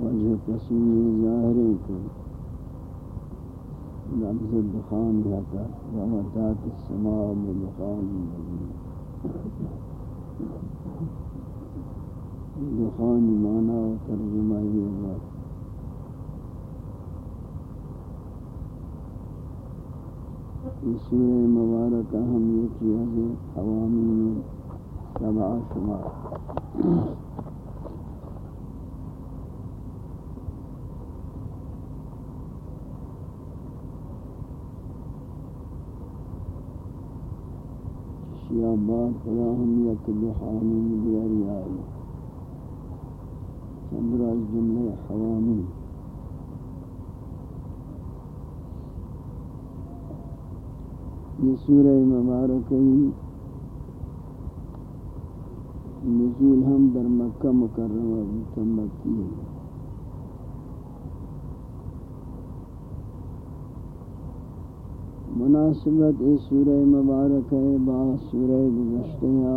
وجه تصویر ظاہری کو لفظ الدخان جاتا ومتات السماء بدخان دخان معنی و ترجمہ یہ بات سورہ مبارکہ ہم یہ کیا ہے، عوامی میں سبع شمار۔ شیعہ بات فلاہم یک دخانی بیاری آئی چندر از جملہ حوامی یہ سورہ مبارکی نزول ہم در مکہ مکرمہ مکمکی ہے۔ مناسبت اس سورہ مبارک ہے با سورہ گزشتہ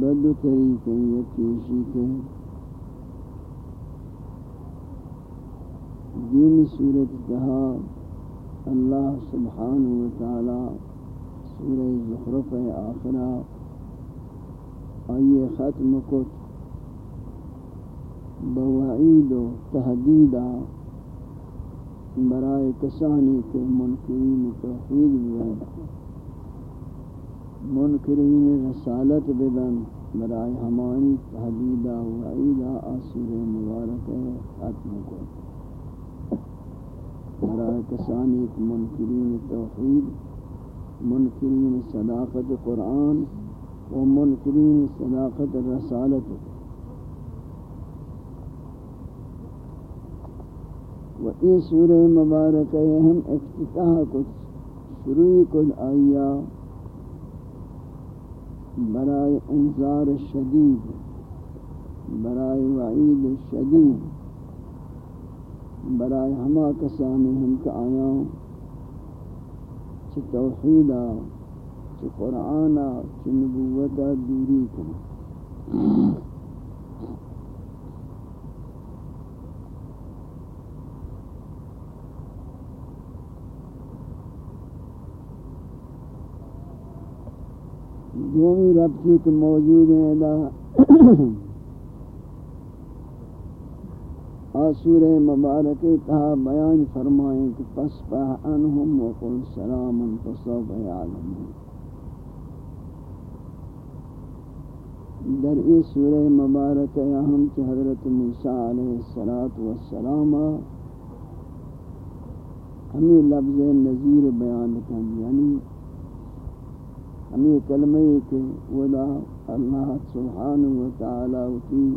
بد طریقے یکیشی کے دین صورت کہا اللہ سبحانہ وتعالی سورہ زخرف آخرہ آئیے ختم کت بوعید و تحدیدہ برائے کسانی کے منکرین توحید ببن منکرین رسالت ببن برائے ہمانی تحدیدہ وعیدہ آسور مبارک ختم کت برائے کسانی کے منکرین توحید، منکرین صداقت قرآن و منکرین صداقت رسالت و ای سورہ مبارک ہم افتتاح کو شروع کو آیا برائے انذار شدید، برائے وعید شدید، برائے ہما کسانی ہم کا آیا چھ توحیدہ چی قرآن چی نبوت دوری کنا دومی ربطی کے موجود ہیں دا آسور مبارک تہا بیان فرمائیں کہ پس پہ انہم وقل سلام فصوب یعلمون در ای سورہ مبارک ہم کہ حضرت موسیٰ علیہ السلام ہمیں لفظ نظیر بیان کن یعنی ہمیں کلمہ کہ ودا اللہ سبحانہ وتعالی کی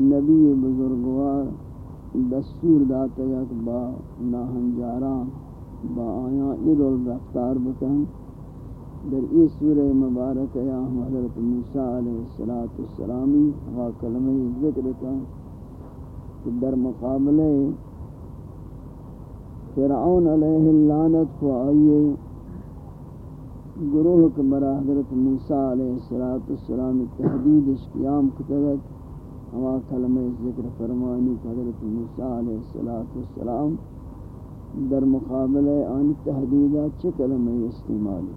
نبی بزرگوار دستور داتا یک با ناہنجاران با آیاں ادل رفتار بکن۔ در ای سورہ مبارک یا حضرت موسیٰ علیہ السلامی ہوا کلمہ ذکر کن۔ کہ در مقابلے فرعون علیہ اللعنت کو آئیے۔ گروہ کے برا حضرت موسیٰ علیہ السلام تحدید اشکیام کتگت ہوا کلمہ ذکر فرمانی کہ حضرت موسیٰ علیہ السلام در مقابل آن تحدیدہ چھ کلمہ استعمالی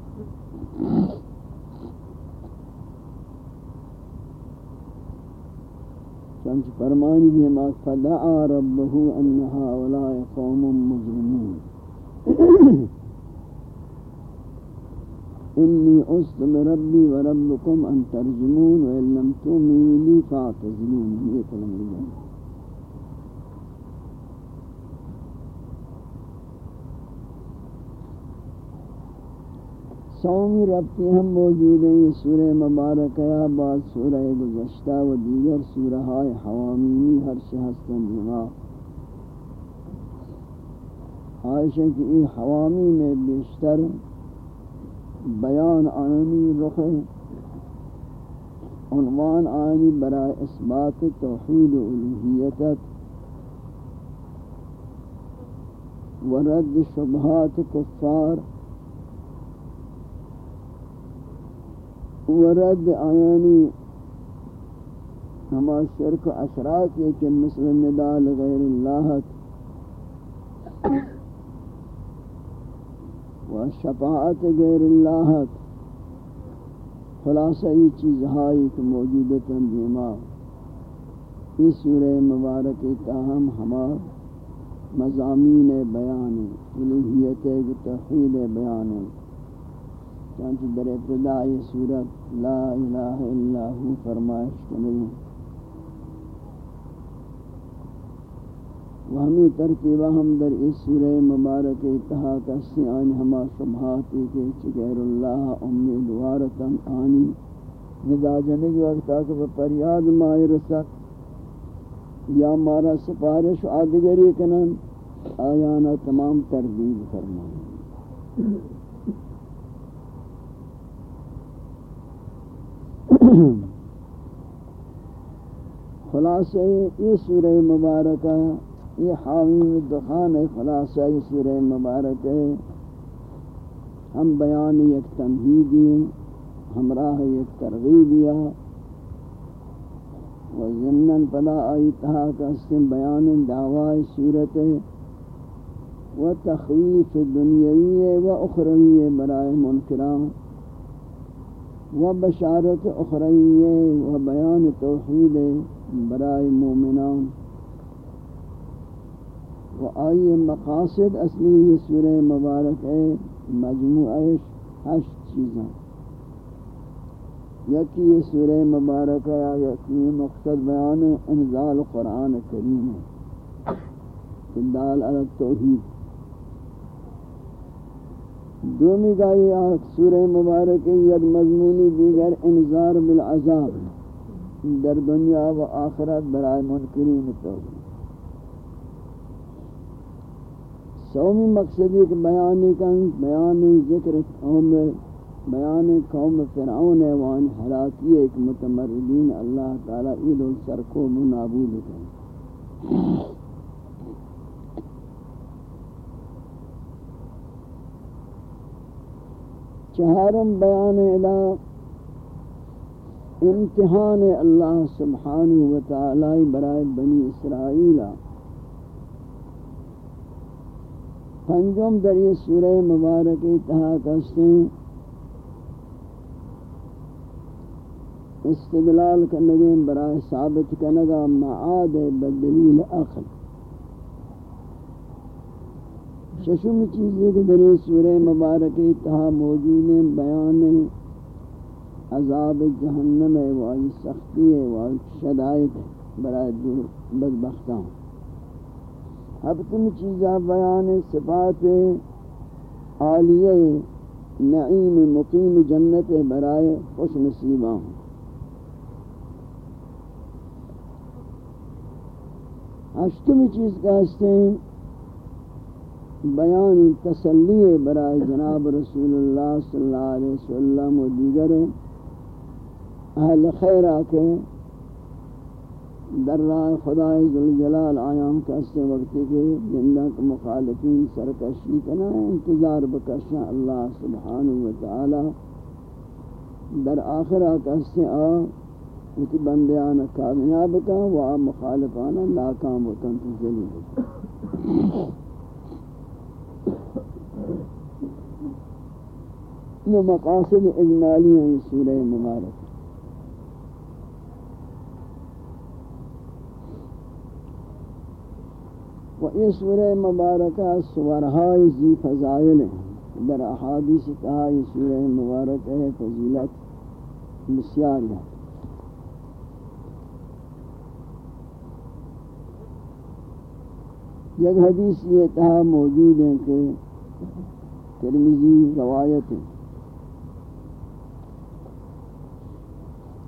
چنچ فرمانی بھی ما فدعا ربہو انہا اولائی قوم مجرمون۔ انی اسلم ربی و ربکم ان ترجمون و ان لم تؤمنوا لی فاعتزلون. یہ کلمہ ہے۔ سومی ربطی ہم موجود ہیں۔ یہ سورہ مبارک ہے۔ بعد سورہ گزشتہ و دیگر سورہ حوامینی ہر شہستن جمع عائشہ کی حوامی میں بیشتر بیان آنی رخ عنوان آنی برای اثبات توحید الوحیتت ورد شبہات کفار ورد آیانی ہما شرک اشراک ہے کہ مثل ندال غیر اللہ و شفاعت غیر اللہ خلاصہ یہ چیز ہائی کہ موجودت دیما اس سورہ مبارک تاہم ہما مضامین بیان الوحیت توحید بیان. چانچہ در ابتدائی سورت لا الہ الا ہو فرمائش کنی و ہمیں ترتیبہ ہم در اس سورہ مبارک اتحا کسی آنی ہما شبہاتی کے چکیر اللہ امیدوارتا آنی ندا جنگ وقتا کہ پریاد مائی رسک یا مارا سپارش آدگری کنن آیانا تمام تردید فرمائیں۔ خلاصہ یہ سورہ مبارکہ یہ حاوی دخان خلاصہ سورہ مبارک ہے۔ ہم بیان یک تمہیدی ہمراہ یک ترغیبیہ و ضمن پدا آئی تہا کا بیان دعوی صورت و تخویف دنیاوی و اخروی برائے منکران۔ و بشارت اخروی و بیان توحید برائے مومنان۔ و آئی مقاصد اصلی یہ سورہ مبارک ہے مجموعہ ہشت چیزاں یکی یہ سورہ مبارک ہے یکی مقصد بیان انزال قرآن کریم. ہے دال علی التوحید دومی کا یہ سورہ مبارک یک مضمونی دیگر انذار بالعذاب. در دنیا و آخرت برائے منکرین توحید سومی مقصدی کہ بیان کن، بیان ذکر قوم، بیان قوم فرعون وان حلاکی ایک متمردین اللہ تعالی عید السرکو منابود کن۔ چہارم بیان ادا امتحان اللہ سبحانہ و تعالی برائے بنی اسرائیل۔ پنجم در یہ سورہ مبارک تہا کستے استدلال کرنگے برائے ثابت کنگا معاد بدلیل اخل ششم چیزیں کہ در یہ سورہ مبارک تہا موجود ہیں، بیان عذاب جہنم ہے، وائی سختی ہے، وائی شدائد ہے، برائے دور بدبختان اب تم چیزہ بیان صفات عالیہ نعیم مقیم جنت برائے خوش نصیبہ ہوں۔ اشتم چیز کا ہیں بیان تسلی برائے جناب رسول اللہ صلی اللہ علیہ وسلم و دیگر اہل خیرہ کے در راہ خدای ذوالجلال آیام کسے وقتی کے جندہ کے مخالفین سرکشی کنا انتظار بکشا اللہ سبحانہ وتعالی در آخرہ کسے آ اتی بندیان کامیاب کا، و آ مخالفانا ناکام و تنتظلی یہ مقاصد اجمالی ہیں، سورہ مبارک۔ و یہ سورہ مبارکہ سورہائی زی فضائل ہیں۔ در احادیث کہا یہ سورہ مبارک ہے، فضیلت بسیار ہے۔ یک حدیث یہ تہا موجود ہے کہ ترمیزی روایت ہے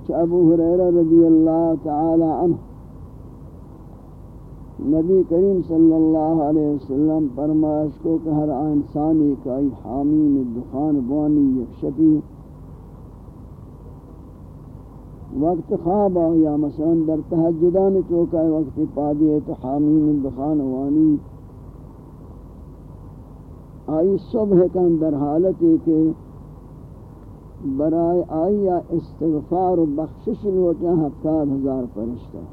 کہ ابو حریرہ رضی اللہ تعالی عنہ نبی کریم صلی اللہ علیہ وسلم فرمائش کو کہ ہر انسانی کا حامیم دخان بوانی یک شبی وقت خواب یا مثلا در تحجدان چوکا وقت پادی ہے تو حامیم دخان بوانی آئی صبح کن در حالت ہے کہ برائے آئی یا استغفار و بخشش لوٹا ہفتاد ہزار پرشتہ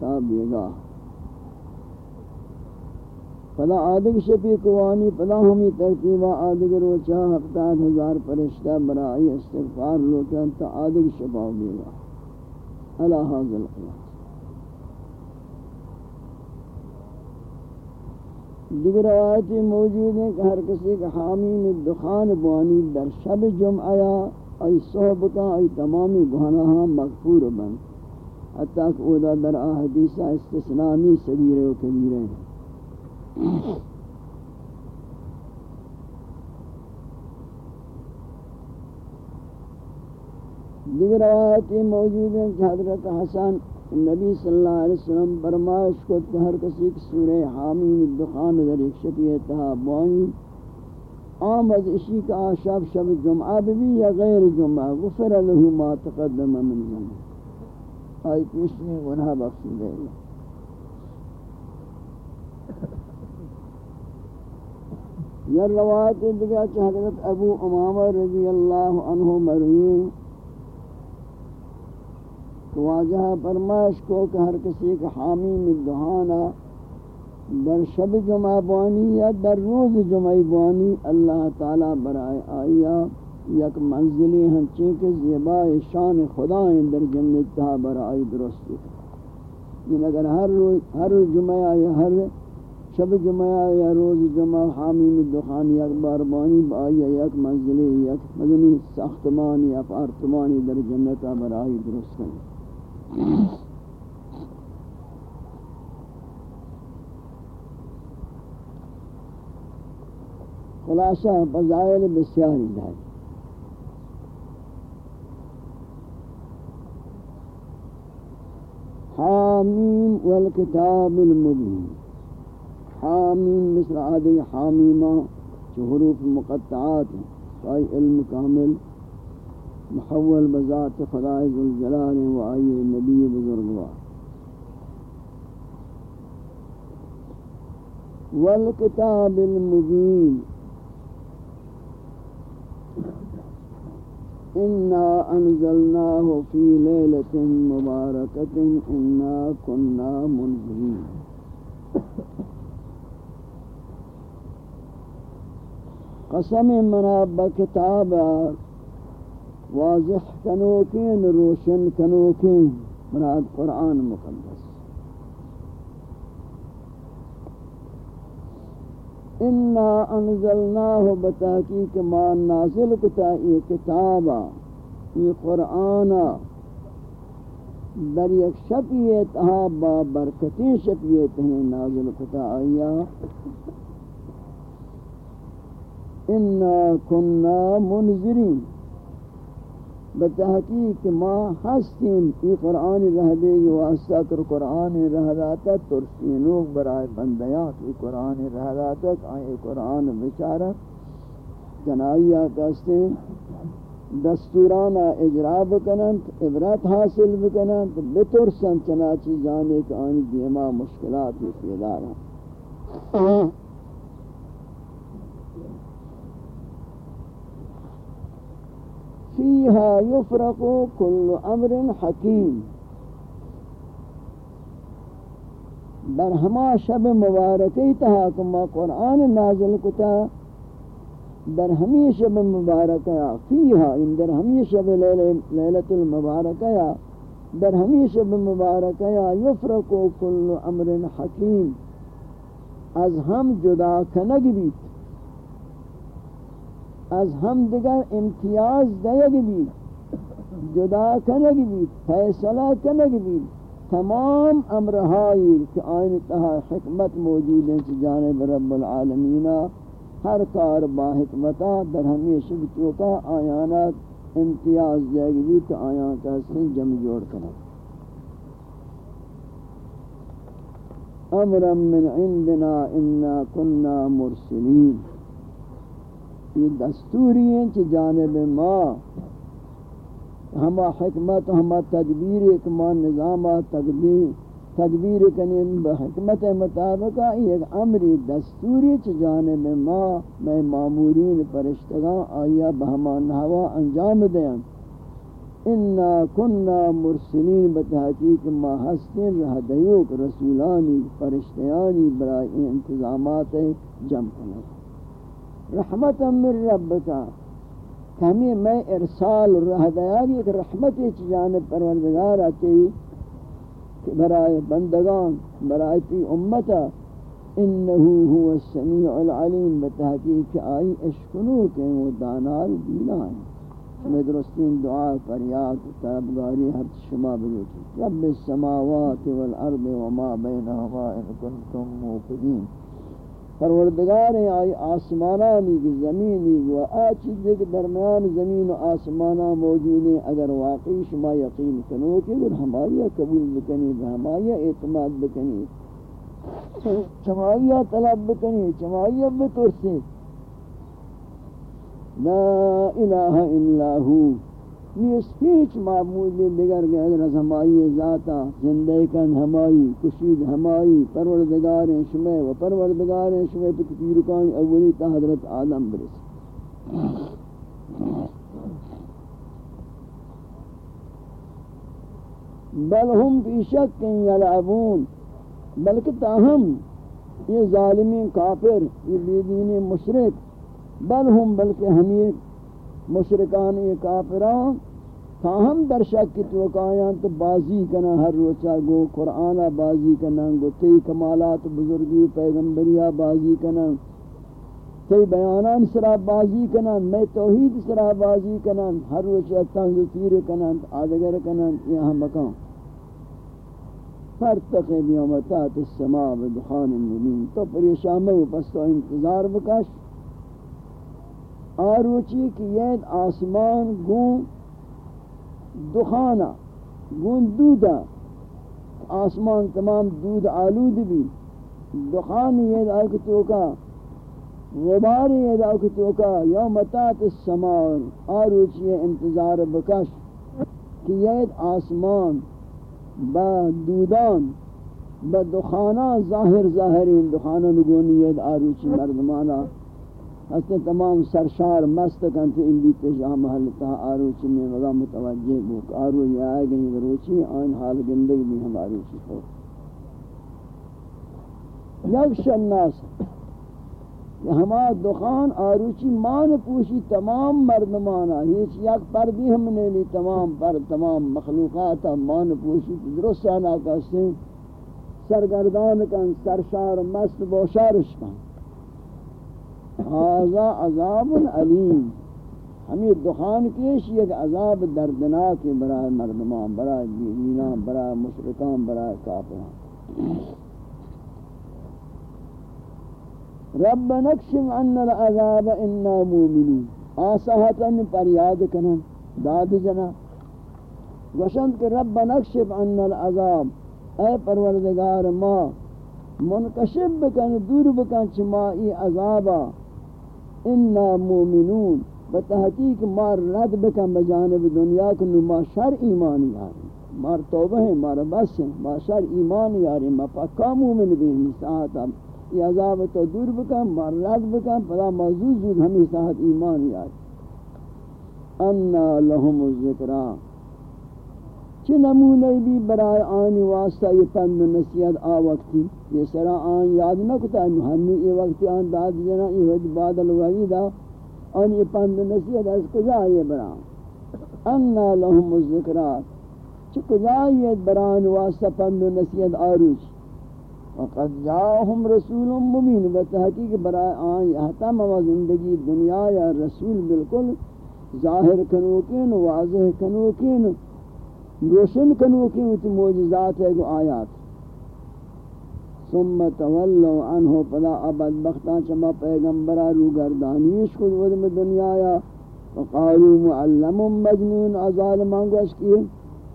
تاب یہ گاہ فلا آدھگ شپی کوانی، فلا ہمی ترتیبہ آدھگ روچا ہفتاد ہزار پرشتہ برائی استغفار لوٹا تا آدھگ شپاو بیگا اللہ حاضر قیاس دیگر آیتی موجود ہیں کہ ہر کسی کا حامی میں دخان بوانی در شب جمعہ ای صحبتا ای تمامی گھناہاں مغفور بن۔ حتیٰ کہ او در آحدیثہ استثنانی صغیرے و کبیرے۔ ہیں دیگر آیاتی موجود ہیں کہ حضرت حسن نبی صلی اللہ علیہ وسلم برمائش کو ہر کسی کی سورہ حامیم دخان در ایک شکیہ شفی اتحابوانی آمد اسی کا شب شب جمعہ بھی یا غیر جمعہ، غفر له ما تقدم من ذنب۔ آئی پیشنی گناہ بخشی دے گا یہ روایت دیگا کہ حضرت ابو امامہ رضی اللہ عنہ مروی کہ واجہ فرمائش کو کہ ہر کسی کا حامی میں در شب جمعہ بوانی یا در روز جمعہ بوانی اللہ تعالی برائے آیا یک منزلی ہنچے کے زیبا شان خداییں در جنت تہا برائے درست لیکن یعنی اگر ہر روز ہر جمعہ یا ہر شب جمعہ یا روز جمعہ حامیم دخان یک باربانی بائی یک منزلی یک مدنی ساختمانی اپارتمانی در جنتا برائی درست کریں خلاصہ فضائل بسیاری داری حامیم والکتاب المبین. حامیم مثل عادی حامیمہ جو حروف مقطعات فائی علم کامل محول بذات خدای ذوالجلال و آئی نبی بزرگوار. والکتاب المبین. إنا أنزلناه في ليلة مباركة إنا كنا منذرين قسم مناب کتاب واضح کنوکین، روشن کنوکین، مراد قرآن مقدس۔ انا انزلناه بتحقیق ما نازل کتا، یہ کتابا یہ قرآن در یک شفیت با برکتی شفیت ہیں نازل کتا، آیا انا کننا منذرین بتحقیق ما ہستیم یہ قرآن رہ دے گی واسطہ کر قرآن رہ داتا ترسینوک برائے بندیات یہ قرآن رہ داتا آئے قرآن بچارہ جنائیہ کہستے دستورانا اجرا بکنند، عبرت حاصل بکنند بترسن چنانچہ جانے کہ آنی دیما مشکلات پیدا رہا۔ فيها يفرق كل امر حكيم۔ در ہما شب مبارکی تہا کما قرآن نازل کتا، در ہمی شب مبارکیا فیہا ان در ہمی شب لیلت المبارکیا، در ہمی شب مبارکیا یفرق کل امر حکیم۔ از ہم جدا کنگ بیت۔ از ہم دیگر امتیاز دیگ بھی جدا کنگ بھی فیصلہ کنگ بھی تمام امرہائی کہ آئین تہا حکمت موجود ہیں جانب رب العالمین ہر کار با حکمتا در ہمیشہ بچوکا آیانات امتیاز دیگ بھی تو آیان کا سن جم جوڑ کرنا امرا من عندنا انا کننا مرسلین۔ یہ دستوری ہیں کہ جانب ما ہما حکمت، ہما تدبیر، ایک ما نظامہ تدبیر تدبیر کنین بحکمت مطابق ایک امری دستوری چ جانب ما میں معمورین فرشتگاں آیا بہما نحوا انجام دیں۔ انا کننا مرسلین بتحقیق ما ہستین رہ دیوک رسولانی فرشتیانی برای انتظامات جمع کرنا رحمت من ربک کمی میں ارسال رہ دیاری کہ رحمت چی جانب پروردگار آتی کہ برائے بندگان برائے تی امتا انہو هو السمیع العلیم بتحقیق آئی اشکنو کہ وہ دانال دینا ہے میں درستین دعا فریاد طلبگاری ہر شما بلوچی رب السماوات والارض وما بینہما ان کنتم موقدین پروردگار ہیں آئی آسمانانی کی زمینی و آ چیزیں کے درمیان زمین و آسمانہ موجود ہیں۔ اگر واقعی شما یقین کنو کہ وہ ہماری قبول بکنی ہماری اعتماد بکنی چمائیہ طلب بکنی چمائیہ بترسی لا الہ الا ہو۔ نیست، هیچ معبود دیگر کے حضرت ہمائی ذاتا زندہ کن ہمائی کشید ہمائی پروردگار شمع و پروردگار شمع پہ پیرکان اولی تا حضرت آدم برس بل ہم فی شک یلعبون بلکہ تاہم یہ ظالمین کافر یہ بیدین مشرک، بل ہم بلکہ ہمیں مشرکان یہ کافران تاہم در شک کی توقعیان تو بازی کنا، ہر روچا گو قرآن بازی کنا، گو تی کمالات بزرگی و پیغمبریہ بازی کنا، تی بیانان سرا بازی کنا میں توحید سرا بازی کنا، ہر روچا تنز تیر کنا، آدگر کنا یہاں مکان۔ فرتقب یوم تات السماء بدخان مبین۔ تو پریشامہ و پس تو انتظار بکش۔ آروچی کی یہ آسمان گون دخانا، گون دودا آسمان تمام دود آلود بھی۔ دخان یہ دعوک توکا، غبار یہ دعوک توکا، یوم تات آروچی انتظار بکش کہ یہ آسمان با دودان، با دخانا ظاہر ظاہرین۔ دخانا نگونی یہ آروچی مردمانا۔ ہستے تمام سرشار مست کنتے ان بیتے جہاں محلتا آروچی میں وگا متوجہ بوک آرو یہ آئے گئی روچی آن حال گندگ بھی ہم آروچی ہو یکش الناس ہما دخان آروچی مان پوشی تمام مردمانا ہیچ یک پردی ہم نے لی تمام پر تمام مخلوقاتا مان پوشی. درست آنا کستے سرگردان کن سرشار مست بوشارش کن. هذا عذاب علیم. ہمیں دخان کیش یک عذاب دردناک برای مردمان برای دینان برای مشرکان برای کافران. رب نکشم عنا العذاب انا مومنون. آساہتا پر یاد کنن، داد جنا گوشند کہ رب نکشف عنا العذاب. اے پروردگار ما، منکشف بکن، دور بکن چما ای عذابا. انا مومنون بتحقیق مار رد بکن بجانب دنیا کنو ما شر ایمانی آریم مار توبہ ہیں مار بس ہیں ما شر ایمانی آریم ما پکا مومن بھی ہمی ساعتا یہ عذاب تو دور بکن مار رد بکن. پدا موضوع زود ہمی ساعت ایمانی آریم انا لهم الذکران چه نمونه بھی برای آنی واسطہ یہ پند و نصیحت آ وقتی؟ یہ سرا آن یاد نہ کتا ہنو یہ وقتی آن داد جنا یہ وقت بعد الوحیدہ آن یہ پند و نصیحت از کجا یہ برا انا لهم الذکرات. چه کجا یہ بران واسطہ پند و نصیحت آروچ وقد جاءهم رسول مبین. بتحقیق برای آن یحتم و زندگی دنیا یا رسول بالکل ظاہر کنوکین واضح کنوکین. روشن کنو کی ہوتی موجزات ہے کہ آیات۔ ثم تولو عنہ پدا ابد بختان چما پیغمبرہ رو گردانیش خود ودم دنیا یا وقالو معلم مجنون ازال مانگو اس کی۔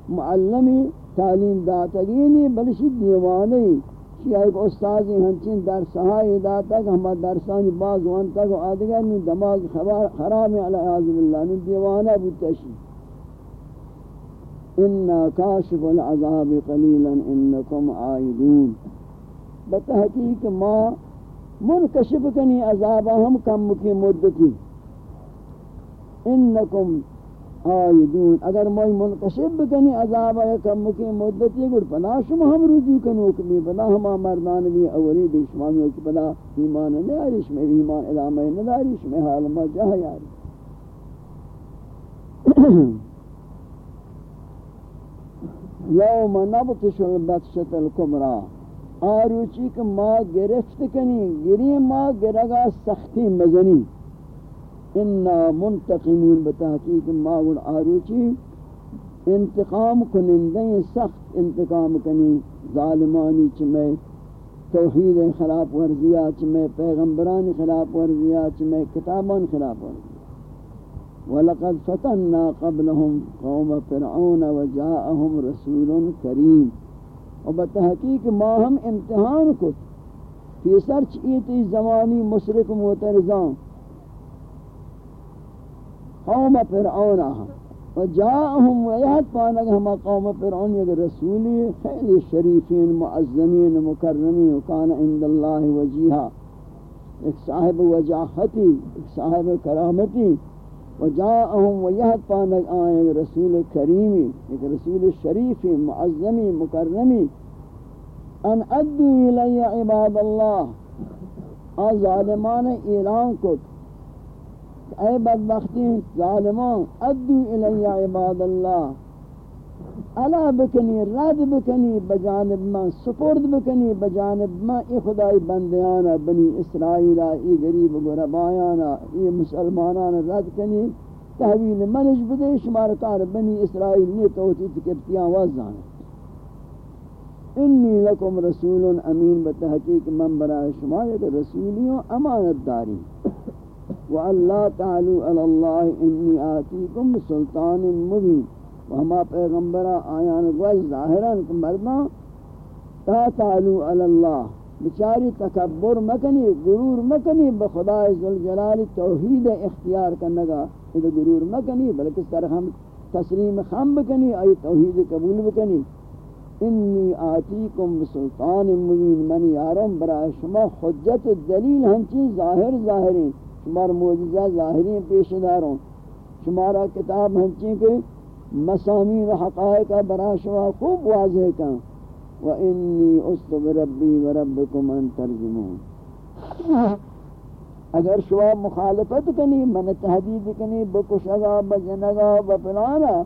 معلمی تعلیم داتگینی بلشی دیوانی شیعہ ایک استازی ہنچین درسہائی داتا کہ ہما درسانی باز وانتا کہ آدگر نو دماغ خراب علی عزم اللہ نو دیوانا أنا کاشف العذاب قلیلا انکم عائدون بتحقیق ما منکشف کنی عذاب ہم کم کی مدتی انکم عائدون اگر موی منکشف بکنی عذاب کم کی مدتی گر پدا شما ہم رجوع کنو کنی پدا ہما مردان بھی اولی دیش مانگو کی پدا ایمان نیاریش میں ایمان علامہ نداریش میں حال ما جہا یاری۔ یوم نبتش البتشت الکبرى آروچی کہ ما گرفت کنی، گری ما گرگا سختی مزنی. انا منتقمون بتحقیق ما گل آروچی. انتقام کنندیں سخت انتقام کنی. ظالمانی چمیں توحید خلاف ورزیات چمیں پیغمبران خلاف ورزیات چمیں کتابان خلاف ورزیات. ولقد فتنا قبلهم قوم فرعون وجاءهم رسول كريم وبتحقیق ما ہم امتحان کو فی سرچ ایتی زمانی مشرک معترضان. قوم فرعون وجاءهم ویہت پانک ہما قوم فرعون یک رسولی خیلی شریفین، معظمین، مکرمین. وکان عند اللہ وجیہا ایک صاحب وجاہتی ایک صاحب کرامتی. وجاءهم ويهد پانک آئیں رسول کریمی ایک رسول شریفی معظمی مکرمی ان ادو الی عباد اللہ آن ظالمان اعلان کت اے بدبختی ظالمان ادو الی عباد اللہ الا بکنی، رد بکنی بجانب من، سپرد بکنی بجانب من. ای خدای بندیانا، بنی اسرائیل، ای غریب غربایانا ای مسلمانان رد کنی. تحویل منش بدے شمار کار بنی اسرائیل نے توتی تکبتیاں وزان. انی لکم رسول امین بتحقیق من برای شما یک رسولیوں امانت داری. وَأَلَّا تَعْلُوا عَلَى اللَّهِ إِنِّي آتِيكُمْ بِسُلْطَانٍ مُبِينٍ و ہما پیغمبرہ آیان گوش ظاہران کہ مردان تا تعلو علی اللہ بچاری تکبر مکنی، غرور مکنی بخدا ذوالجلال توحید اختیار کرنگا یہ غرور مکنی، بلکہ سر ہم تسلیم خم بکنی ای توحید قبول بکنی۔ انی آتیکم بسلطان مبین، من یارم، برای شما حجت دلیل ہنچی ظاہر ظاہرین شمار معجزہ ظاہری پیش داروں شمارا کتاب ہنچیں کہ مسامین حقائق برا شما خوب واضح کن. و انی اصطب ربی و ربکم ان ترجمون. اگر شما مخالفت کنی، من تحدید کنی بکشگا بجنگا بپلانا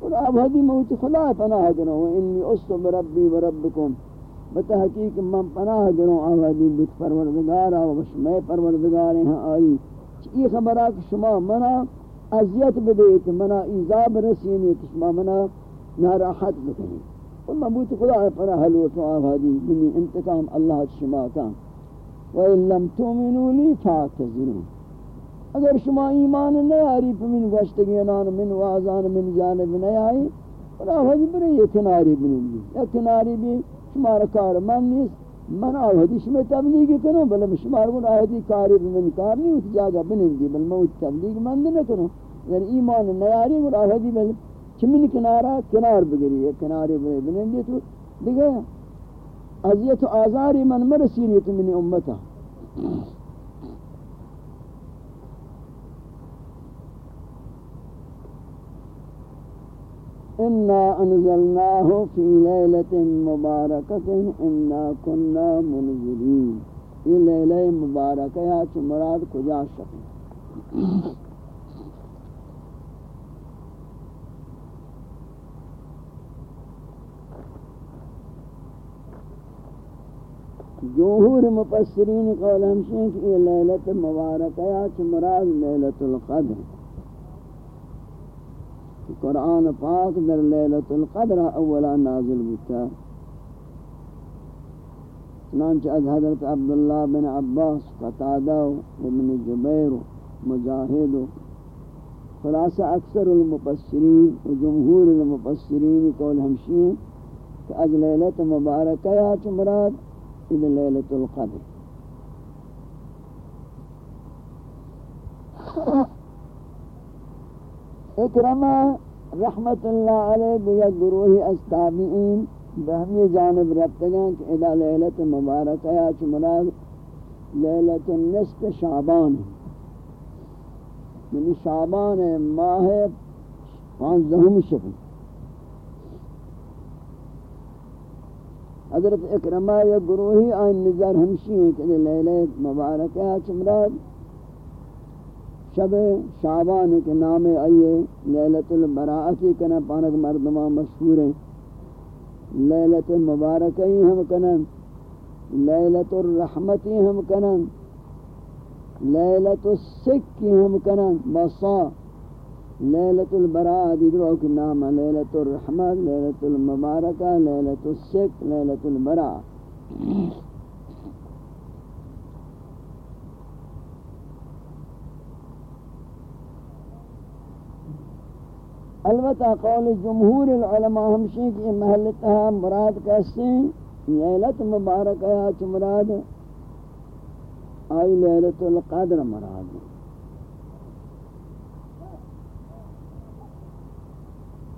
اور اب حدی موت خدا پناہ کرو و انی اصطب ربی و ربکم. بتحقیق من پناہ کرو آوازی بت پروردگار و شما پروردگار ہیں آئی یہ خبرہ کہ شما منا اذیت بده بدیت منا ایزا برسینی شما منا ناراحت بکنی. اور مبوت خدا پر حلوت و آبادی منی انتقام اللہ شما کام. وَإِن لَمْ تُؤْمِنُوا لِي فَاعْتَذِرُوا. اگر شما ایمان نیاری پمین گشتگینان من وازان من جانب نیاری اور آبادی برے یہ کناری بنی. یا کناری بھی شما رکار من نیست. من آوہدی شما تبلیغ کنو بلے مشمار رکن آوہدی کاری من کار نہیں اس جاگہ بنندی بل موت تبلیغ مند نہ کنو یعنی ایمان نیاری اور آہدی بل چمن کنارا کنار بگری ہے، کنارے بگری بنندی تو دیگه عذیت و آزاری من مرسینی تو من امتا۔ انا انزلناه في ليلة مباركة انا كنا منزلين۔ یہ لیلہ مبارکہ یا چھ مراد کجا شکل؟ جمہور مفسرین قول ہمشین کہ یہ لیلت مبارکہ یا چھ مراد لیلت القدر۔ قرآن پاک در لیلت القدر أولا نازل بتا چنانچہ از حضرت عبداللہ بن عباس قطادہ ابن جبیر مجاہد خلاصہ اکثر المفسرین و جمہور المفسرین قول ہمشین کہ از لیلت مبارکہ یا چھ مراد إلى ليلة القدر. اکرمہ رحمت اللہ علیہ بیا گروہ استابعین بہمی جانب رفتگان کہ ادا لیلت مبارک ہے چھ مراد لیلت النصف شعبان یعنی شعبان ماہ پانزدہم شکل حضرت اکرمہ یا گروہی آئین نظر ہمشی ہیں کہ لیلہ مبارکہ چمراد شب شعبان کے نام آئیے لیلت البراعتی کنا پانک مردمہ مشہور ہیں۔ لیلت مبارکی ہم کنن لیلت الرحمتی ہم کنن لیلت السکی ہم کنن بصا لیلت البراء دی درو کی نام لیلت الرحمت لیلت المبارکہ لیلت السک لیلت البراء البتہ قول جمہور العلماء ہمشی کی محلتہ مراد کہتے ہیں؟ لیلت مبارکہ یا مراد آئی لیلت القدر مراد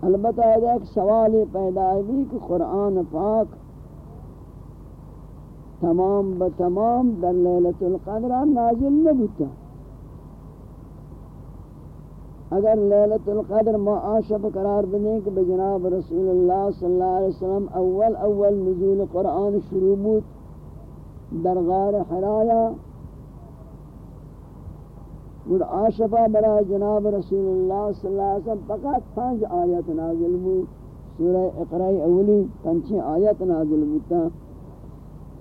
البتہ ایک سوال پیدا بھی کہ قرآن پاک تمام بتمام در لیلت القدر نازل نبوتا۔ اگر لیلت القدر معاشب قرار بنے کہ بجناب رسول اللہ صلی اللہ علیہ وسلم اول اول نزول قرآن شروع بود در غار حرایا اور آشفا برا جناب رسول اللہ صلی اللہ علیہ وسلم فقط پانچ آیت نازل بو سورہ اقرائی اولی پنچی آیت نازل بوتا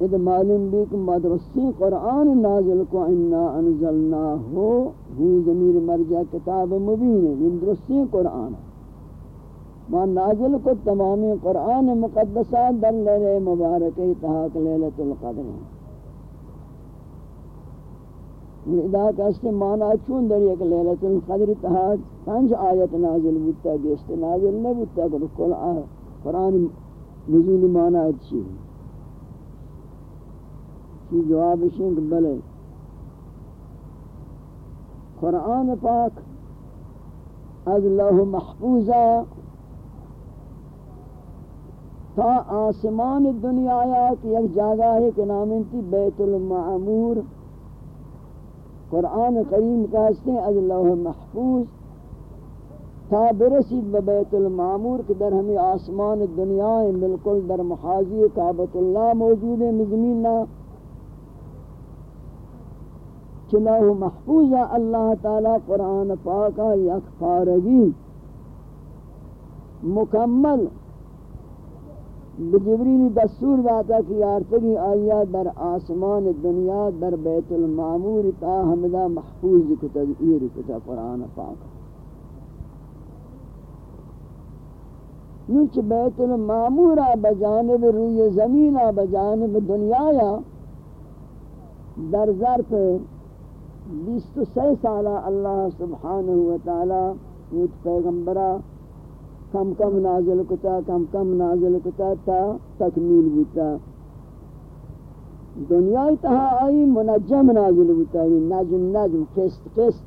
اد معلوم بھی کہ مدرسی قرآن نازل کو انا انزلنا ہو ہو ضمیر مرجع کتاب مبین ہے من درستی قرآن ما نازل کو تمامی قرآن مقدسات در لیلہ مبارکی تحاک لیلت القدر ہیں۔ ادا کست مانا چون در یک لیلت القدر تحاد پنج آیت نازل بودتا گشت نازل نبودتا، کہ قرآن نزول مانا اچھی کی جواب شنگ بلے۔ قرآن پاک از لوح محفوظہ تا آسمان دنیا یا کہ یک جاگہ ہے کہ نامنتی بیت المعمور۔ قرآن کریم کا ہستے از لوح محفوظ تا برسید ببیت المعمور کہ در ہمیں آسمان دنیا بالکل در محاضی کعبت اللہ موجود ہے مزمین نہ چلوہ محفوظہ اللہ تعالی قرآن پاکا یک فارگی مکمل۔ بجبریلی دستور داتا کہ آرتگی آیا در آسمان دنیا، در بیت المعمور تا حمدہ محفوظ کتا ایر کتا قرآن پاک۔ نوچ بیت المعمور بجانب روی زمین بجانب دنیا در ظرف بیست و سی سالہ اللہ سبحانہ وتعالی پیغمبرہ کم کم نازل کتا، کم کم نازل کتا تا تکمیل بوتا۔ دنیا تہا آئی منجم نازل بوتا یعنی نجم نجم، قسط قسط۔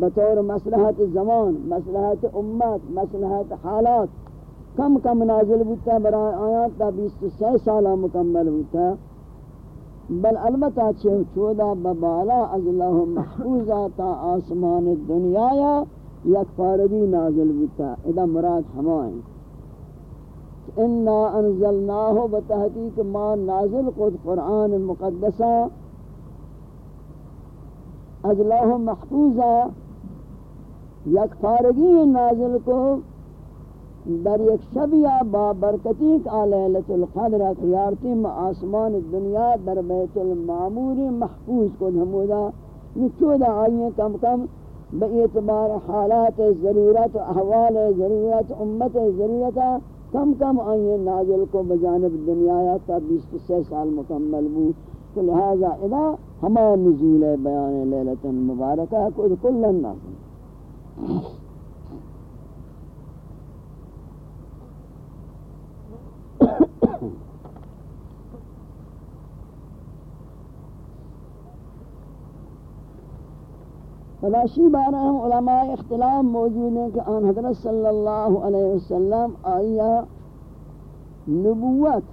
بطور مسلحت زمان مسلحت امت مسلحت حالات کم کم نازل بوتا، برای آیات تا بیست سی سالہ مکمل بوتا۔ بل البتہ چھو چودہ ببالا از اللہ محفوظہ تا آسمان دنیا یا یک فارغی نازل بتا ادا مراد ہمائیں۔ انا انزلناه بتحقیق ما نازل خود قرآن مقدسہ از لوح محفوظہ یک فارغی نازل کو۔ در یک شب یا با برکتی کا لیلت القدر خیارتی ما آسمان دنیا در بیت المعمور محفوظ کو ہمودا نچودا آئیے کم کم بے اعتبار حالات ضرورت احوال ضرورت، امت ضرورت. کم کم آئیں نازل کو بجانب دنیا یا تا بیس سے سال مکمل بو. تو لہذا ادا ہما نزول بیان لیلت مبارکہ کو کلن نازل. فلاشی بارہ ہم علماء اختلاف موجود ہیں کہ آن حضرت صلی اللہ علیہ وسلم آیا نبوت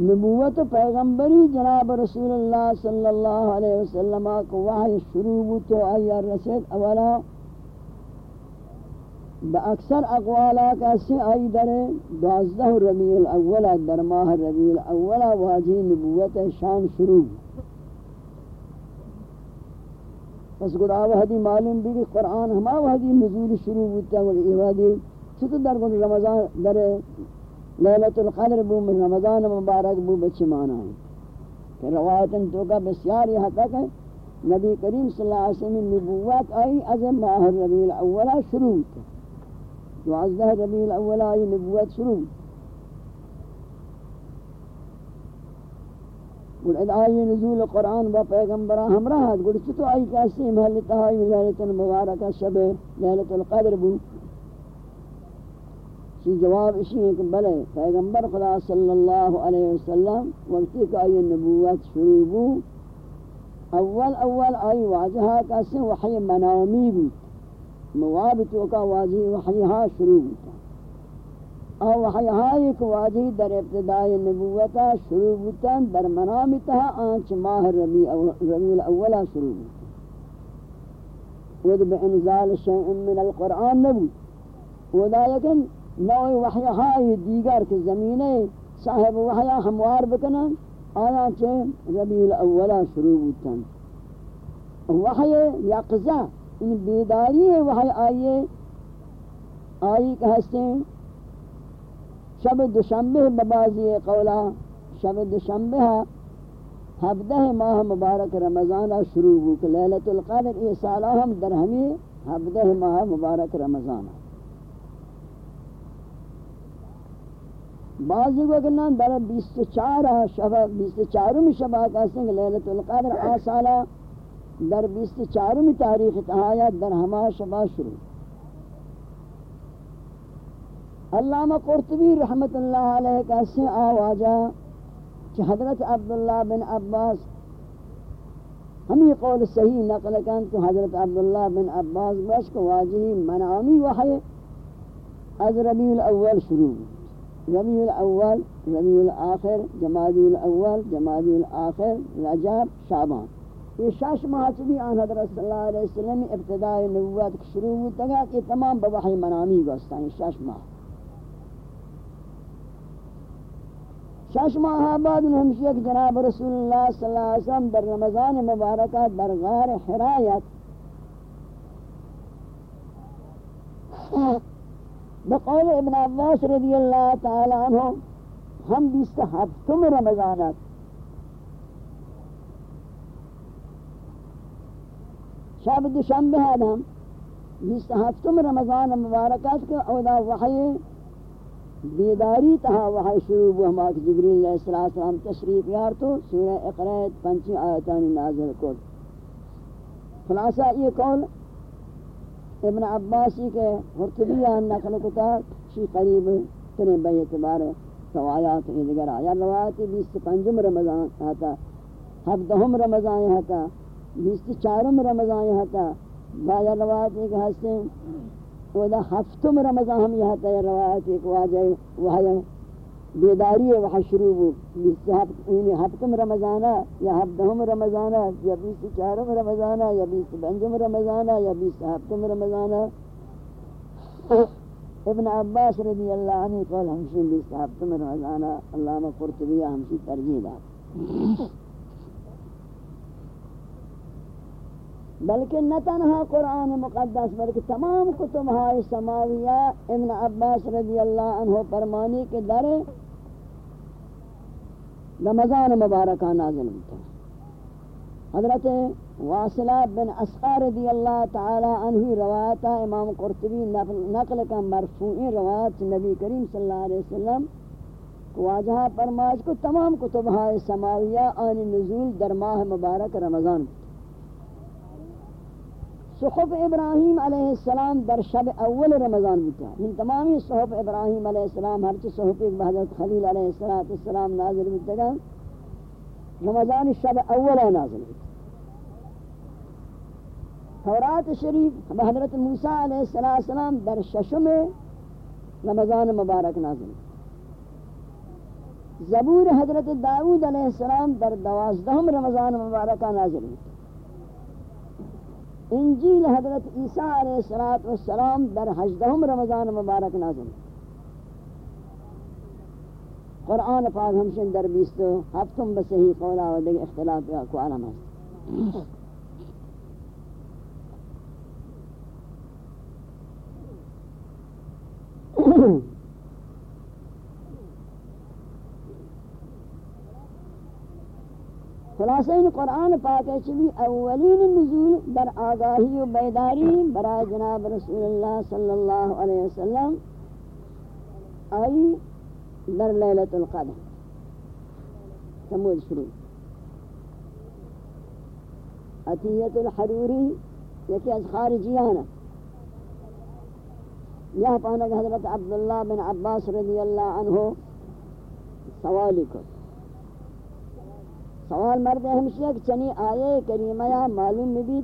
نبوت پیغمبری جناب رسول اللہ صلی اللہ علیہ وسلم کو وحی شروع تو آیا رسید اولا با اکثر اقوالا کسی آئی در دوازدہ ربیع الاولا در ماہ ربیع الاولا واجی نبوت شان شروع پس گوڑا وحدی معلوم بھی کہ قرآن ہما وحدی نزول شروع ہوتا ہے ولی وحدی چھتو در گوڑ رمضان در لیلت القدر بو من رمضان مبارک بو بچی مانا ہے۔ کہ روایتاً تو کا بسیار یہ تک ہے۔ نبی کریم صلی اللہ علیہ وسلم نبوات آئی از ماہ ربیع الاولا شروع ہوتا۔ دوازدہ ربیع الاولا آئی نبوت شروع ہوتا گل نزول قرآن با پیغمبران ہمراہ گل چتو آئی کیسی محل تہائی لیلت المبارکہ شب لیلت القدر بو؟ شی جواب اسی ہے کہ بلے، پیغمبر خدا صلی اللہ علیہ وسلم وقتی کہ آئی نبوت شروع بو، اول اول آئی واجہا کیسے وحی منامی بو موابتوں کا واجی وحیہا شروع بو۔ او وحیہائی کو واجی در ابتدائی نبوتا شروع بوتن در منام تہا آنچ ماہ ربی الاولا شروع بوتن ود بانزال شیئن من القرآن نبو ودا یکن نوع وحیہائی دیگر کے زمینے صاحب وحیہ ہموار بکنن آیا چے ربی الاولا شروع بوتن وحی یقظہ ان بیداری وحی آئیے آئی کہ ہستے شب دوشنبه ببازی قولا، شب دوشنبه ہفتہ ماہ مبارک رمضان شروع ہو کہ لیلت القدر یہ سالہ ہم در ہمیں ہفتہ ماہ مبارک رمضان. بعضی کو کہنا در بیس چار شب بیس چارم شبہ کہتے ہیں لیلت القدر آ سالہ در بیس چارم تاریخ تہایا در ہما شبہ شروع. علامہ قرطبی رحمت اللہ علیہ کا سے آوازہ کہ حضرت عبداللہ بن عباس ہم یہ قول صحیح نقل کن کہ حضرت عبداللہ بن عباس بس کو واجہی منامی وحی از ربیع الاول شروع ربیع الاول، ربیع الاخر، جمادی الاول، جمادی الاخر، رجب، شعبان. یہ شش ماہ چبی آن حضرت صلی اللہ علیہ وسلم ابتدائی نبوت شروع ہوتا گا کہ تمام بوحی منامی گوستان شش ماہ. شش ماہ بعد ہمشی کہ جناب رسول اللہ صلی اللہ علیہ وسلم در رمضان مبارکہ در غار حرایت. بقول ابن عباس رضی اللہ تعالی عنہ ہم بیست ہفتم رمضانات شب دوشنبہ ہم بیست ہفتم رمضان مبارکات کے اودا وحی بیداری تہا وحی شروع ہوا ہما کہ جبریل علیہ السلام تشریف یار تو سورہ اقرائت پنچی آیتان نازل کو خلاصہ یہ قول ابن عباسی کے حرطبیہ نقل کتا، شی قریب تنے بے اعتبار سوایات کی دیگر آیا روایت بیس پنجم رمضان آتا، ہفتہم رمضان آتا بیس چارم رمضان آتا۔ بایا روایت ایک ہستے ودا ہفتم رمضان ہم یہ آتا روایت ایک واجہ وحی بیداری وہاں شروع ہو ہفتم رمضانہ یا ہفتہم رمضانہ یا بیس چارم رمضانہ یا بیس پنجم رمضانہ یا بیس ہفتم رمضانہ ابن عباس رضی اللہ عنہ قول ہمشی بیس ہفتم رمضانہ علامہ قرطبیہ ہمشی ترجیح دا بلکہ نہ تنہا قرآن مقدس، بلکہ تمام کتب ہائے سماویہ، ابن عباس رضی اللہ عنہ فرمانی کے در رمضان مبارکہ نازل ہوتا حضرت واصلہ بن اسقا رضی اللہ تعالی عنہ روایتا امام قرطبی نقل کا مرفوعی روایت نبی کریم صلی اللہ علیہ وسلم واجہہ فرماج کو تمام کتب ہائے سماویہ آن نزول در ماہ مبارک رمضان۔ صحف ابراہیم علیہ السلام در شب اول رمضان بتا ان یعنی تمامی صحف ابراہیم علیہ السلام، ہر چیز صحف حضرت خلیل علیہ السلام نازل بتا گا، رمضان شب اول نازل بتا تورات شریف حضرت موسیٰ علیہ السلام در ششم رمضان مبارک نازل زبور حضرت داود علیہ السلام در دوازدہم رمضان مبارکہ نازل بتا انجیل حضرت عیسیٰ علیہ السلام والسلام در حجدہم رمضان مبارک نازل۔ قرآن پاک ہمشن در بیستو ہفتم بسہی قولا و دیکھ اختلاف کو علم ہے۔ خلاصہ ان قرآن پاک چلی اولین نزول در آگاہی و بیداری برای جناب رسول اللہ صلی اللہ علیہ وسلم آئی در لیلت القدر. سمود شروع. عطیت الحروری یکی از خارجیانا یہ پانک حضرت عبداللہ بن عباس رضی اللہ عنہ سوالی کو سوال مرد ہمشیہ کہ چنی آئے کریمہ یا معلوم بھی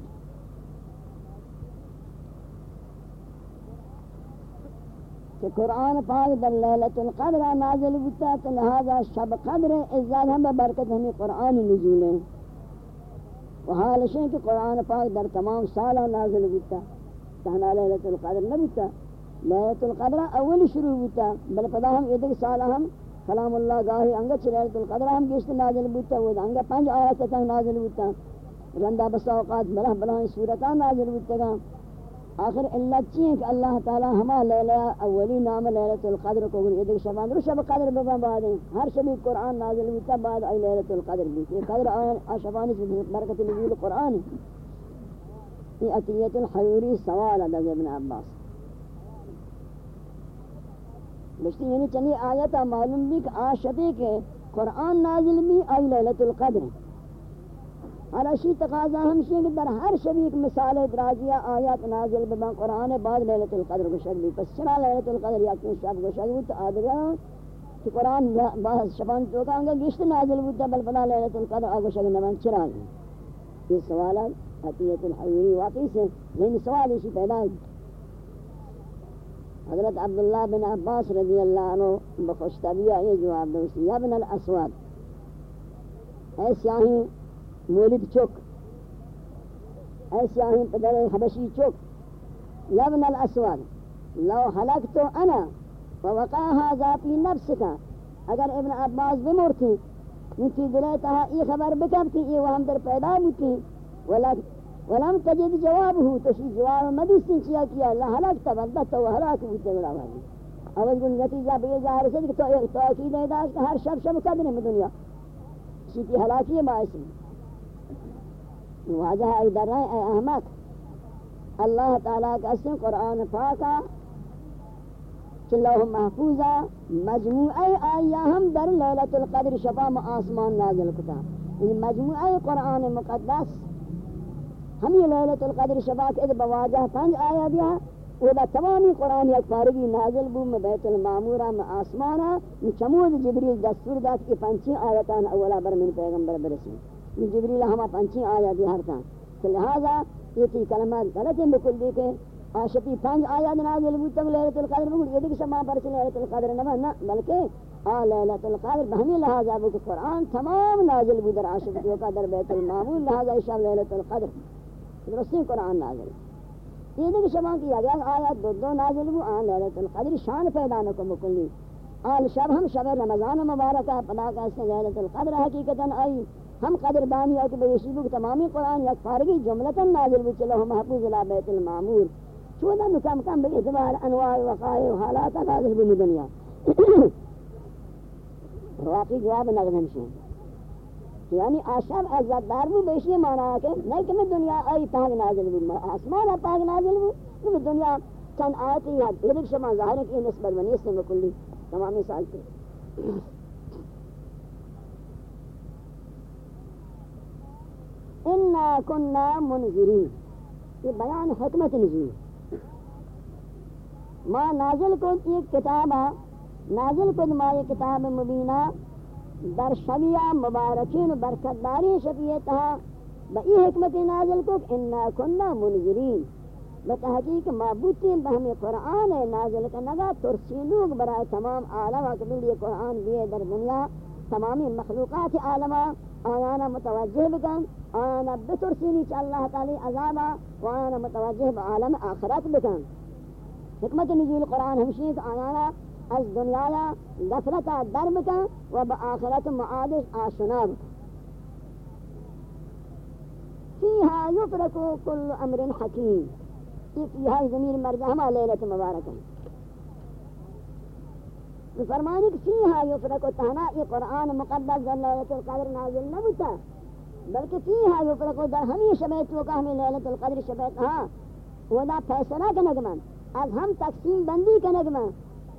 کہ قرآن پاک در لیلت القدر نازل بتا تو لہذا شب قدر عزت ہم برکت ہمیں قرآن نزول ہیں و حال شئے کہ قرآن پاک در تمام سالہ نازل بتا تہنا لیلت القدر نہ بتا لیلت القدر اول شروع بتا بل پدا ہم ادھر سالہ ہم کلام اللہ گاہی انگا چلیلت القدر ہم گشت نازل بوتا وہ انگا پنج آیات تک نازل بوتا رندہ بس اوقات بلہ بلہ صورتان نازل بوتا گا۔ آخر اللہ چیئے کہ اللہ تعالی ہما لیلہ اولی نام لیلت القدر کو گلی ادھر شبان رو شب قدر ببا بعد۔ ہر شبی قرآن نازل بوتا بعد آئی لیلت القدر بوتا قدر آن شبانی سے برکت نزول قرآن۔ یہ عطیت الحیوری سوال ہے ابن عباس۔ مشتی یعنی چنی آیتا معلوم بھی کہ آشتی کے قرآن نازل بھی آئی لیلت القدر اور حالشی تقاضا ہمشی کہ در ہر شبیق مثال ادراجیہ آیات نازل ببن قرآن بعد لیلت القدر کو شک بھی۔ پس چرا لیلت القدر یا کیوں شب کو شک بھی تو آدھگا کہ قرآن بعض شبان تو کہاں گا گشت نازل بودتا بل پدا لیلت القدر آگو شک نمان چرا یہ سوالات حتیت الحیوری واقعی سے نہیں سوال اسی پیدا ہے۔ حضرت عبداللہ بن عباس رضی اللہ عنہ بخوش طبیعہ یہ جواب دوستی یا بن الاسود۔ اے سیاہی مولد چک۔ اے سیاہی پدر حبشی چک۔ یا بن الاسود لو حلقت أنا ووقع هذا في نفسك اگر ابن عباس بمرتی انتی دلیتها ای خبر بکبتی ای وہم در پیدا بوتی ولم تجد جوابه. تشی جواب مدیستین چیا کیا؟ اللہ حلق تبندہ تو حلاک بوتے بڑا والی اول گل نتیجہ بے ظاہر سے کہ تو عقید ہے داشت کہ ہر شب شب قدر میں دنیا. اسی کی حلاکی ہے باعث میں واجہ ای در رہے اے احمد. اللہ تعالیٰ کا اسم قرآن پاکا چلوہ محفوظا مجموعی آیا ہم در لیلت القدر شفا آسمان نازل کتا یعنی مجموعی قرآن مقدس ہمی لیلت القدر شفا کے بواجہ پنج آیا دیا وہ دا تمامی قرآن یک پارگی نازل بو میں بیت المامورہ، میں آسمانا چمود جبریل دستور دا کی پنچی آیتان اولا بر من پیغمبر برسی میں جبریل ہما پنچی آیا دی ہر تھا لہذا یہ تی کلمات غلط ہیں، بکل دیکھیں۔ آشتی پنج آیات نازل بود تک لیلت القدر بگو یہ دیکھ شما پر لیلت القدر نہ نہ بلکہ آ لیلت القدر بہمی لہذا بو قرآن تمام نازل بود در عاشقی کا در بیت المعمول لہذا شب لیلت القدر۔ درستی قرآن نازل۔ یہ دیکھ شما کی اگر آیات دو دو نازل بو آن لیلت القدر شان پیدا نہ کو مکلی آل شب ہم شب رمضان مبارکہ پدا کا اس لیلت القدر حقیقتا آئی۔ ہم قدر دانی ہے کہ بے شیبو تمامی قرآن یک فارغی جملتا نازل بو چلو ہم محفوظ لا بیت المعمول چودا نو کم کم به اعتبار انواع وقایع و حالات نازل به دنیا۔ واقعی جواب نظم شون یعنی آشاب عزت دار بو بیشی مانا کہ نہیں کہ میں دنیا آئی پاک نازل بو آسمان پاک نازل بو کہ دنیا چند آیتی ہے یہ شما ظاہر ہے کہ نسبت بنی اس میں کلی تمامی سال کے اِنَّا كُنَّا مُنذِرِينَ یہ بیان حکمت نزول ما نازل کو ایک کتاب نازل کو ما یہ کتاب مبینہ در شبیہ مبارکین برکت داری شفیعتہ بئی حکمت نازل کو انا کننا منذرین. بتحقیق معبوتی بہمی قرآن نازل کنگا ترسیلوگ برای تمام عالم اکبر یہ قرآن لیے در دنیا، تمامی مخلوقات عالمہ آیانا متوجہ بکن آیانا بترسینی چا اللہ تعالی عذابا وآیانا متوجہ بعالم آخرت بکن. حکمت نزول قرآن ہمشی کہ آنانا از دنیا غفلتا درم کا و با آخرت معادش آشنا بکا فیہا یفرکو کل أمر حکیم یہ فیہا زمین مرجع ہما لیلت مبارکہ فرمانی کہ فیہا یفرکو تہنا یہ قرآن مقدس در لیلت القدر نازل نبوتا بلکہ فیہا یفرکو در ہمی شبیتو کا ہمیں لیلت القدر شبیت ہاں وہ دا فیصلہ کنگمان از ہم تقسیم بندی کنگ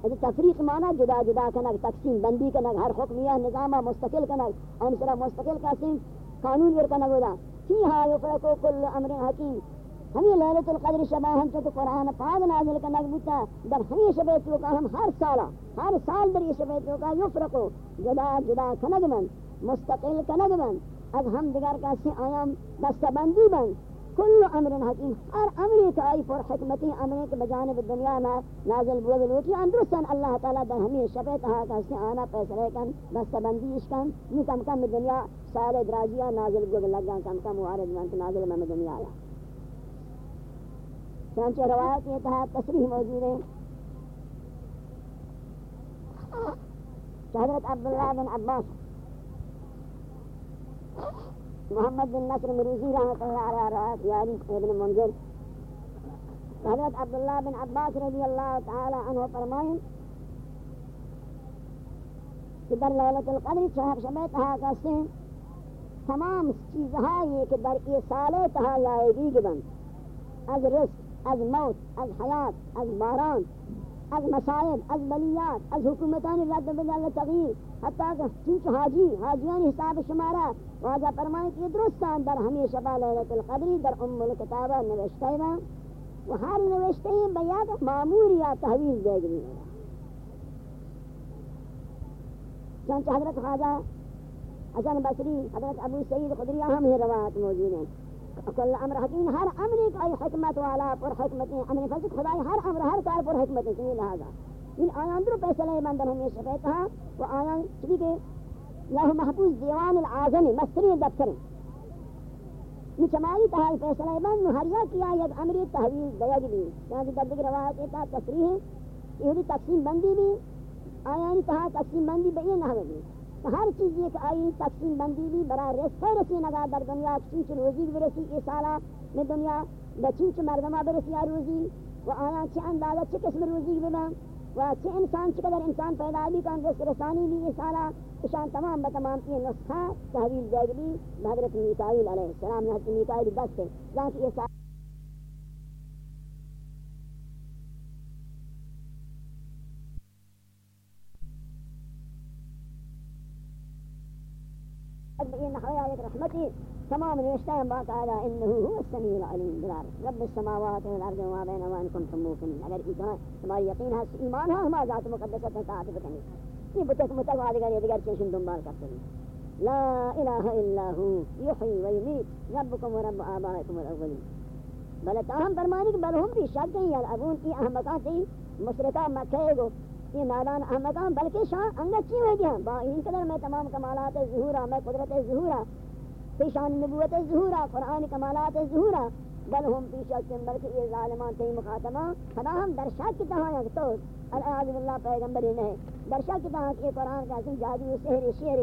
میں اگر تفریق مانا جدا جدا کنگ، تقسیم بندی کنگ، ہر حکمیہ نظام مستقل کنگ، ہم سرا مستقل قسم قانون ور کنگ ہودا۔ کی ہا یفرقو کل امر حکیم۔ ہمیں لیلت القدر شبہ ہم تو قرآن پاک نازل کنگ بوتا در ہمیں شبہ تو کا ہم ہر سالہ ہر سال در یہ شبہ تو کا یفرقو جدا جدا کنگ من مستقل کنگ من از ہم دیگر کسی آیام دستہ بندی بند کل أمر حکیم ہر أمر کا ای پر حکمتی أمر کے بجانب دنیا میں نازل بود لوٹی اندرستان اللہ تعالی در ہمیں شفے کہا کہ اس آنا فیصلے کن دست بندی اس کن. نی کم کم دنیا سال دراجیا نازل بود لگا کم کم وارد من نازل میں دنیا آیا چنانچہ روایت یہ تھا تصریح موجود ہے. حضرت عبداللہ بن عباس. محمد بن نصر مروزی رحمۃ اللہ علیہ روایت یعنی ابن منظر حضرت عبداللہ بن عباس رضی اللہ تعالی عنہ فرمائیں کہ در لیلت القدر شہر شبہ تہا تمام چیزہاں یہ کہ در ای سالے تہا یائے بند از رزق از موت از حیات از باران از مسائب از بلیات از حکومتانی رد بدل تغییر. حتیٰ کہ چنچ حاجی، حاجیان حساب شمارہ واجہ فرمائیں کہ درستان در ہمیشہ با لیلت القدری در ام الکتابہ نوشتے ہیں وہ ہر نوشتے ہیں بیاد معمور یا تحویل دے گئی چنانچہ حضرت خواجہ حسن بصری، حضرت ابو سعید خدری ہم ہی روایت موجود ہیں کل امر حکیم، ہر امر ایک ای حکمت والا پر حکمت ہے امر فضل خدای، ہر امر، ہر کار پر حکمت ہے لہذا۔ ان آیان در فیصلہ بندن ہم یہ شفیع کہا وہ آیان چلی کہ لہ محفوظ دیوان العظم مستری دفتر۔ یہ چمائی تحال فیصلہ بند ہر کیا یک امری تحویل دیا بھی یعنی در دیگر روایت ایتا تصریح ہے یہ بھی تقسیم بندی بھی، آیانی تحال تقسیم بندی بئی نحوے بھی ہر چیز ایک آئی تقسیم بندی بھی برای رسکے رسی نگا در دنیا چنچ روزی برسی ای سالہ میں دنیا بچنچ مردمہ برسی روزی و آیا چھ اندازہ چھ قسم روزی بنا و چھ انسان چقدر انسان پیدا بھی کن رسک رسانی بھی ای سالہ اشان تمام بتمام یہ نسخہ تحویل جائے بھی حضرت میکائیل علیہ السلام، حضرت میکائیل دست ہے ذات یہ بقي نحوها آية رحمتي. تمام نشتهم باقاعدة إنه هو السميع العليم بلار رب السماوات والأرض وما بينهما إن كنتم موقنين. اگر ایمان تمہاری یقین ہے ایمان ہے ہمارا ذات مقدس ہے تعالی بکنی یہ بتک متوا دیگر یہ دیگر دنبال کرتے لا الہ إلا هو يحيي ويميت. ربكم ورب آبائكم الأولين. بل تاہم فرمانی کہ بل ہم بھی شک ہیں یا ابون کی احمقات تھی مشرکہ مکہ یہ نادان احمقان بلکہ شان انگچی ہوئی گیا با ان قدر میں تمام کمالات ظہورہ میں قدرت ظہورہ پیشان نبوت ظہورہ قرآن کمالات ظہورہ بل ہم پی شک بلکہ یہ ظالمان تی مخاطبہ، خدا ہم در شک کی تہاں تو العاذ باللہ پیغمبری نہیں، در شک کی تہاں کہ قرآن کا سن جادو سحر شعر،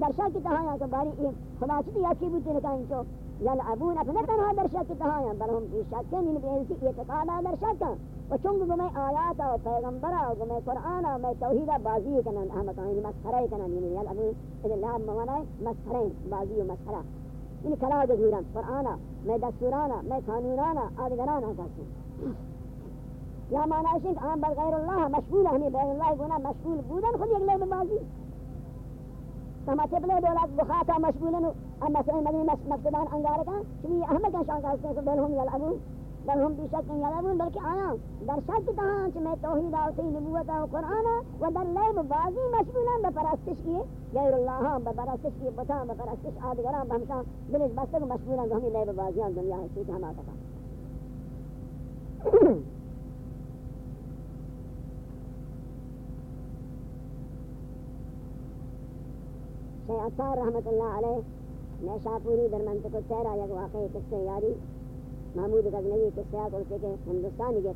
در شک کی تہاں کہ باری خدا چتی اکی بوتی نکائیں چو یعنی یلعبون اپنے تنہا در شک کی تہاں بل ہم پی شک کہ من بیلتی اعتقادا در شک و چونگ گمے آیات و پیغمبرہ و گمے قرآن و میں توحیدہ بازی کنن احمد آئین مسخرہ کنن یعنی یلعبون یعنی اذن لاب موانا ہے مسخرہ بازی و مسخرہ یعنی کلا گزوران قرآن میں دستورانا میں قانونانا آدگرانا کسی یا معنی ہے کہ آن بغیر اللہ مشغول ہمیں بغیر اللہ گونا مشغول بودن، خود یک لے بازی. ہم تبلے دولت بخاتا مشغولن اما سعی مدنی مقصدان انگارکا چلی احمد کا شان کہتے ہیں کہ بل ہم یلعبون بل ہم بشک یلعبون بلکہ آیا در شک تہاں چھ میں توحید آوتی نبوت و قرآن و در لیب بازی مشغولن بپرستش کیے، غیر اللہ ہاں، بپرستش کیے بتا بپرستش آدگران بہمشان دلش بستگ مشغولن ہمیں لیب بازیان دنیا ہے، سوچ ہم آتا شیخ اتار رحمت اللہ علیہ نیشا پوری در منطقہ تیرہ یک واقعی قصے یاری محمود غزنوی قصے آت اسے کہ ہندوستانی گئے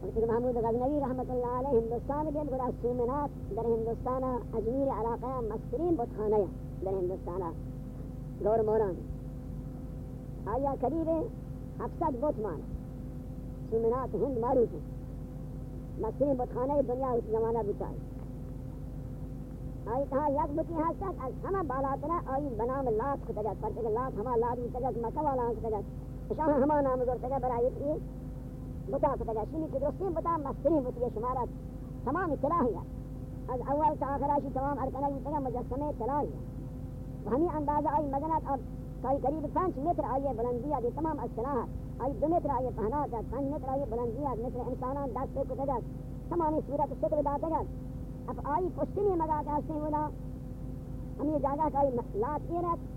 اور محمود غزنوی رحمت اللہ علیہ ہندوستان گئے گڑا سومنات در ہندوستان اجمیر علاقہ مسترین بتخانہ در ہندوستان۔ گور موران، آیا قریب ہفتاد بوت مان سومنات ہند معروف ہے مسترین بتخانہ دنیا اس زمانہ بتائی آئی کہا یک بکی ہستت از ہمہ بالاترہ آئی بنام لات کتگت پر تک لات ہمہ لات کتگت مکہ والا کتگت شاہ ہمہ نام دور تگت برای اتنی بتا کتگت شنی کی دوستین بتا مسترین بتی شمارت تمام اطلاعیت از اول تا آخراشی تمام ارکنہ بتگت مجسمہ اطلاعیت ہمیں اندازہ آئی مدنت اب کئی قریب پانچ متر آئیے بلندیات یہ تمام اصلاحات آئی دو متر آئیے پہنات پانچ متر آئیے بلندیات متر انسانان دست پہ کتگت تمامی صورت شکل داتگت اب آئی پشتنی مگا کے ہستے ہونا ہم یہ جاگہ کا لات یہ رہت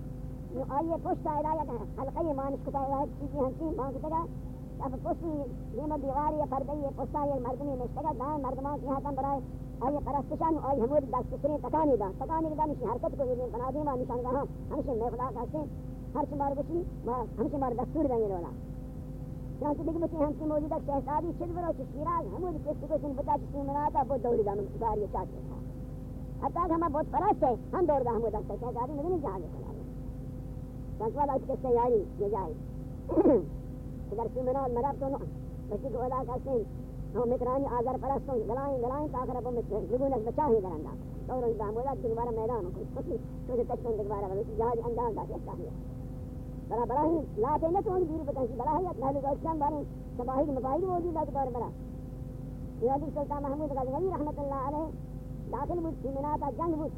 نو آئیے پشت آئے کہ حلقی مانش کتا ہے چیزی ہنسی مانگ تگا اب پشتی دیمہ دیواری پردی یہ پشتا یہ مردمی مشتگا دائیں مردمان کی حاتم برائے آئیے پرستشان آئی ہمود دست سرین تکانی دا۔ تکانی دا، نشی حرکت کو یہ بنا دیں دیما نشان گاہاں۔ ہمشہ میں خدا کہتے ہر چمار بچی ہمشہ مار دستور دیں یہ رولا چنانچہ دیکھ بچے ہم کی موجودہ شہزادی شدور و شیراز ہمود کس کو سن بتا چکی مناتا بہت دوری دانو داری چاہتے تھا حتی کہ ہمیں بہت پرست ہے ہم دور دا ہمود اکتا شہزادی مدنی جہاں لے کھلا چنانچہ والا اس کس تیاری یہ جائے اگر سی منال مراب تو بچی کو ادا کرتے ہیں ہم مترانی آزار پرستوں گلائیں گلائیں تاکر اب لگونس بچا ہی درندہ تو رنگ دا ہمود اکتا دوبارہ میدان کو تو تکتون دوبارہ جہاں انداز دا سکتا ہے برا برا ہی، لا تے نہ تو دور بتا سی برا ہے اپنا لوگ اسلام بارے سباہی مفاہیم موجود ہے دور برا یہ حضرت سلطان محمود غزنوی رحمت اللہ علیہ داخل مجھ بود سیمنات جنگ بود۔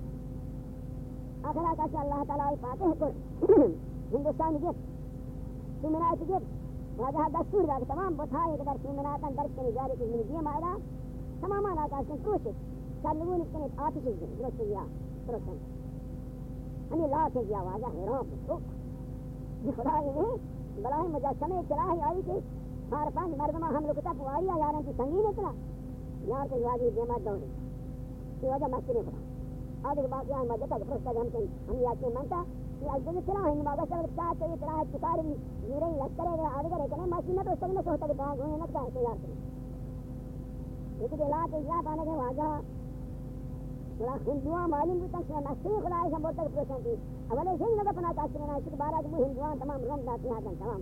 آخر آقا سے اللہ تعالیٰ فاتح کر۔ ہندوستان گفت سیمنات گفت واجہ دستور دا تمام بتھائے کہ در سیمنات درد کنی جاری کی من دیم آئے۔ تمام آنا کا سے کوشش چلگون کنی آتش درست گیا درست ہمیں لا کے دیا واجہ حیران کو خدا نہیں بلاہی مجسمے چراہی آئی کہ ہار پانچ مردمہ ہم لوگ تب آئی یارن کی سنگین اتنا یار تو واجی دیما دوڑی۔ یہ وجہ مسئلے خدا آدھے باقی آئیں مجھے تک فرشتہ ہم کہیں، ہم یہ آتی منتا یہ از دل چلا ہیں ماگا شبر چاہ چاہیے چلا ہے چکار بھی زیرے لشکرے گئے آدھے گرے کنے ماشین نہ تو اس تک نہ سوتا کہ کہاں گھونے نکتا ہے، تیار کریں ایک دلہ کے اجلاس آنے کے واجہ تھوڑا ہندوان معلوم بھی تک مسئلے خدا ہے ہم بولتا پروشن تھی اولے سے ہی پنا چاہتے ہیں جی۔ اس کے بارہ ہندوان تمام رنگ داتی ہیں تمام۔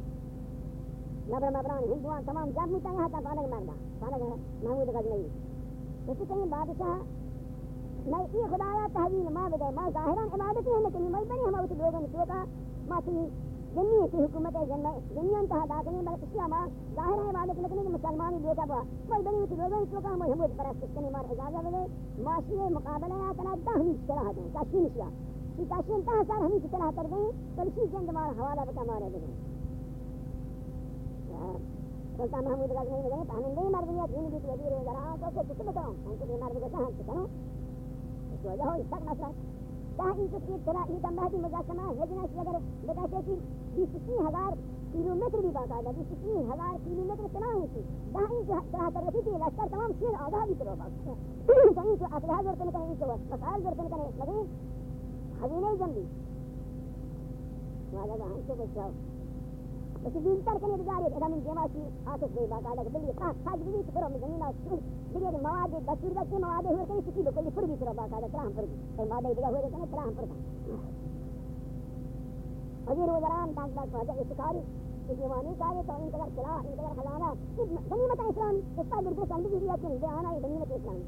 نبر مبران ہندوان تمام جب مجھتا ہے تا پانک مردا پانک محمود غزنوی۔ اسی کہیں بادشاہ، میں یہ خدایا تحویل ما بدے ما ظاہران عبادت ہے لیکن میں بنی ہم اس لوگوں نے کیوں ما تھی جنی کی حکومت ہے جن جنی انتہا داخل ہے بلکہ کیا ما ظاہر ہے عبادت لیکن کہ مسلمان ہی بیٹا ہوا۔ میں بنی اس لوگوں نے کیوں ہم ہم پرست کرنے مار اجازت دے معاشی مقابلہ یا کنا دہنی چلا دیں کاشین شیا کی کاشین تا سال ہم چلا کر دیں تو اسی جنگ مار، حوالہ بتا مارے دیں سلطان محمود غزنوی میں گئے پہنندے مردنیہ دین کی وزیر وزراء تو کچھ بتاؤں۔ ان کو بیمار بھی کہاں سے کروں؟ اس وجہ ہو، اس تک مسئلہ کہاں ان کی طرح یہ دم کی مجسمہ ہے۔ جنہیں سے اگر بتاتے کہ بیس سی ہزار کلو میٹر بھی باقاعدہ بیس سی ہزار کلو میٹر چلا ہوئی تھی جہاں ان کی طرح کر رہی تھی، لشکر تمام شیر آگاہ بھی کرو باقا تو ان کو اسلحہ ضرورت نہیں کریں ان کو مسائل ضرورت نہیں کریں مگر حضی جنبی۔ واجہ جہاں سے بچاؤ۔ بس دین تر کنی بگاری ادا من جمع کی آتش بے باقاعدہ کہ بلی خاص خاص بھی تو کرو زمین اس دیگر مواد دستور کا مواد ہوئے کہ کسی لوگ کلی پھر بھی کرو باقاعدہ ترام پر اور مادہ دیگر ہوئے کہ ترام پر وزیر وزران تاک تاک فاجہ استقاری دیوانی کاری تو ان قدر سلاح ان قدر خزانہ غنیمت اسلام اس پر بالکل سندی بھی دیا کہ دے آنا ہے غنیمت اسلام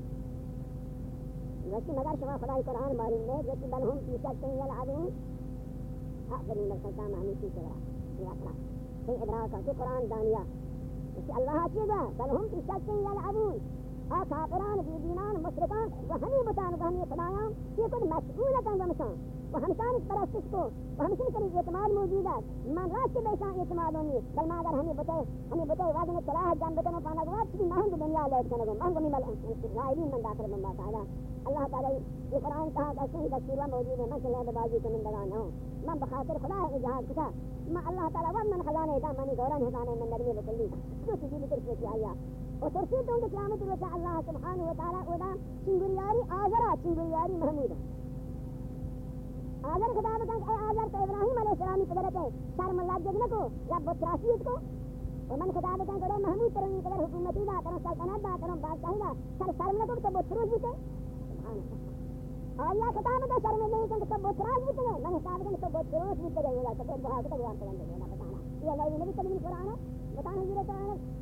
ویسی مگر شما خدای قرآن معلوم ہے جو کہ بل ہم فی شک یلعبون آخرین لکھتا محمود کی چلا یہ اقرار في ادراک في قرآن دانية بس الله كذا بل هم في شك يلعبون ها كافران في دينان مشركان وهمي بتان وهمي خدایان، یہ کچھ مسئولت ہیں ومشان وہمشان اس پرستش کو وہمشن کری اعتماد موجود ہے من راست بیشان اعتماد ہونی بل ما اگر ہمیں بتائے ہمیں بتائے وعدن چلاہ جان بتانا پانا گوار چکی مہنگ دنیا لے کنگو مہنگ ممل غائبین من داخل من باقاعدہ اللہ تعالی یہ قرآن کہا کہ صحیح دستور موجود ہے میں چلے بازی کو من دگانا ہوں من بخاطر خدا ہے اجہاد کتا ما الله تعالى ومن خزانه دا ماني دوران خزانه من نبي بكلي شو تجي لي ترفي في آيات وترفي دون قيامة الوجه الله سبحانه وتعالى ودا چنگرياري آزرا چنگرياري محمودا آزر خدا بکن اے آزر تو ابراہیم علیہ السلامی قدرت ہے، شرم اللہ جگن کو رب تراسیت کو۔ ومن خدا بکن کرے محمود ترنی قدر حکومتی دا کرن سلطنت دا کرن بادشاہی دا سر شرم لکو تو بتروج بیتے سبحان اللہ۔ آیا خطاب کا شرم نہیں کہ تو بتراز بھی تے میں حساب کہ تو بتروس بھی تے گا تو بہت تو بیان کریں۔ گے بتانا یہ اللہ نے بھی کلمہ قرآن ہے بتانا یہ تو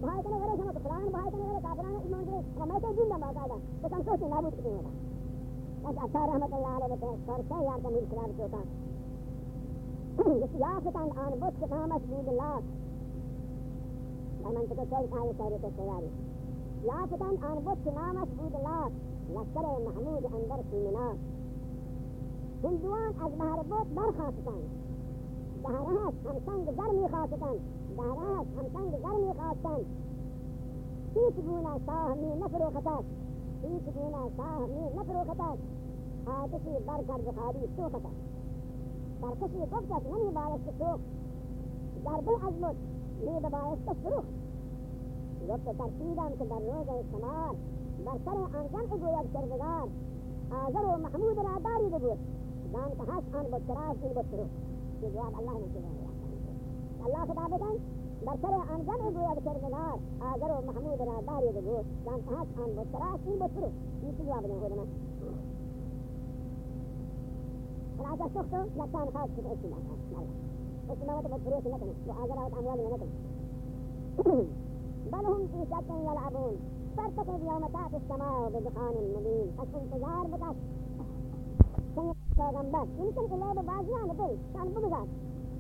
بھائی کنے ورے سمجھ قرآن، بھائی کنے ورے کافران ایمان دے میں تو دین نہ باقاعدہ تو ہم سوچ نابود کریں از اثر رحمت الله علیه بکن سرسه یا دمیل کنار جوتان یکی یافتن آن بود که کامت بود لاس. در منطقه چوی کاری سیری که سیاری یافتن آن بود که نامت بود لاس لشکر محمود اندر سیمنا هندوان از بحر بود برخواستن دهرهش همسنگ گرمی خواستن دهرهش همسنگ گرمی خواستن هیچ گونه شاه می نفروختش هیچ گونه شاه می نفروختد آتشی برکر بخاری سوختد در کسی گفتد نمی بایست سوخت در دل از بود می بایست فروخت گفت ترسیدم که در روز شمار بر سر آن جمع گوید کردگار آذر و محمود را داری بگوید دان که هست آن بود بسراز این بسرو یہ جواب اللہ نے کیا ہے اللہ خدا بکن برسر آن جمع گوید کردگار آگر و محمود را داری دگوش جان تحت آن بود تراش این بود فرو این چی جواب من خودمان خلاص سختو لکان خاص کت ایسی لکان مالا ایسی موت بود فروش نکنه و آگر آوت اموالی نکن بل هم فی شک یلعبون فارتقب یوم تاتی السماء بدخان مبین از انتظار بکش سنگ پیغمبر این سنگ اللہ بازیان بی شان بگذار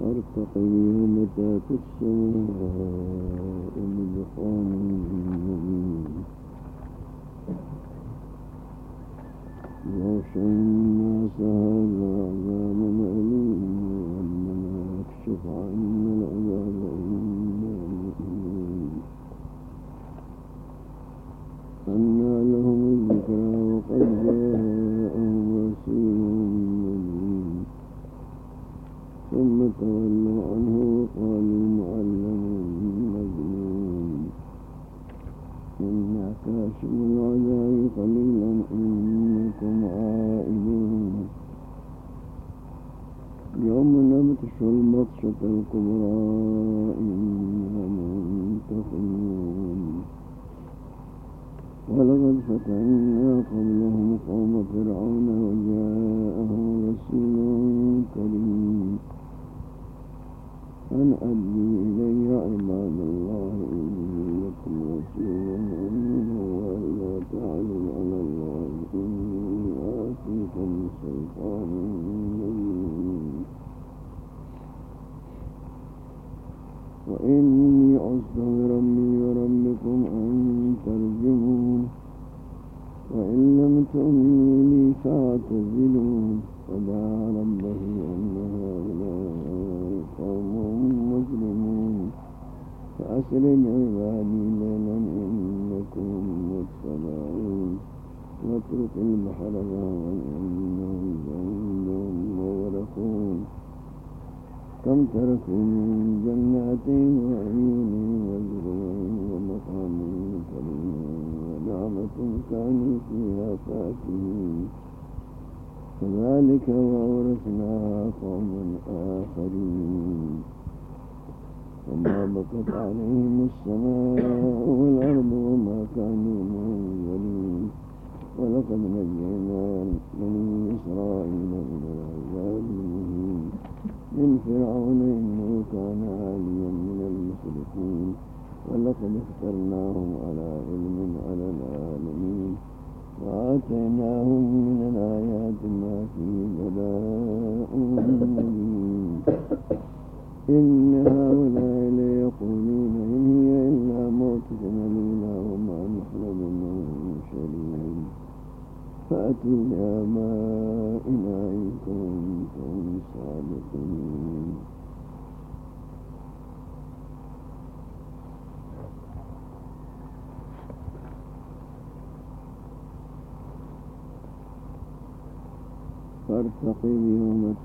ارتقي متى في السماء من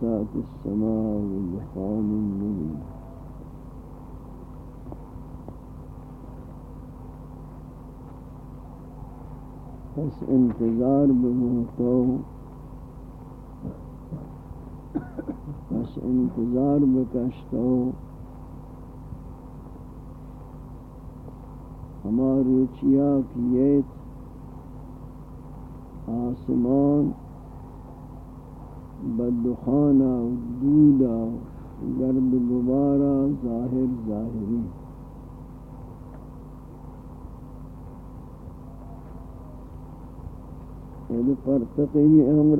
يوم السماء بدخان مبين بس انتظار بموتو. بس انتظار بکشتو. ہمارو چیا کیت آسمان بدخانہ دودہ، گرد غبارہ، ظاہر ظاہری۔ یعنی پرتقی امر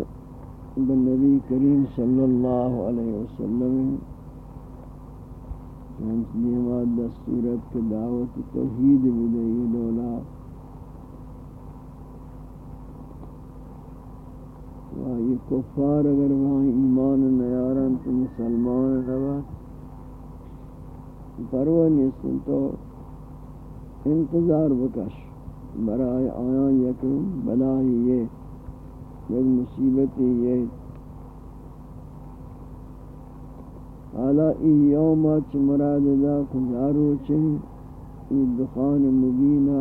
بالنبی کریم صلی اللہ علیہ وسلم نیمات دستورت کے دعوت توحید بدئی دولا۔ یہ کفار اگر وہاں ایمان نیارن تو مسلمان روا۔ پروا نیستن تو انتظار بکش۔ برای آیان یک بلائی یہ۔ یک مصیبت یہ۔ حالا ای یوم چ مراد دا کجارو چھ ای دخان مبینہ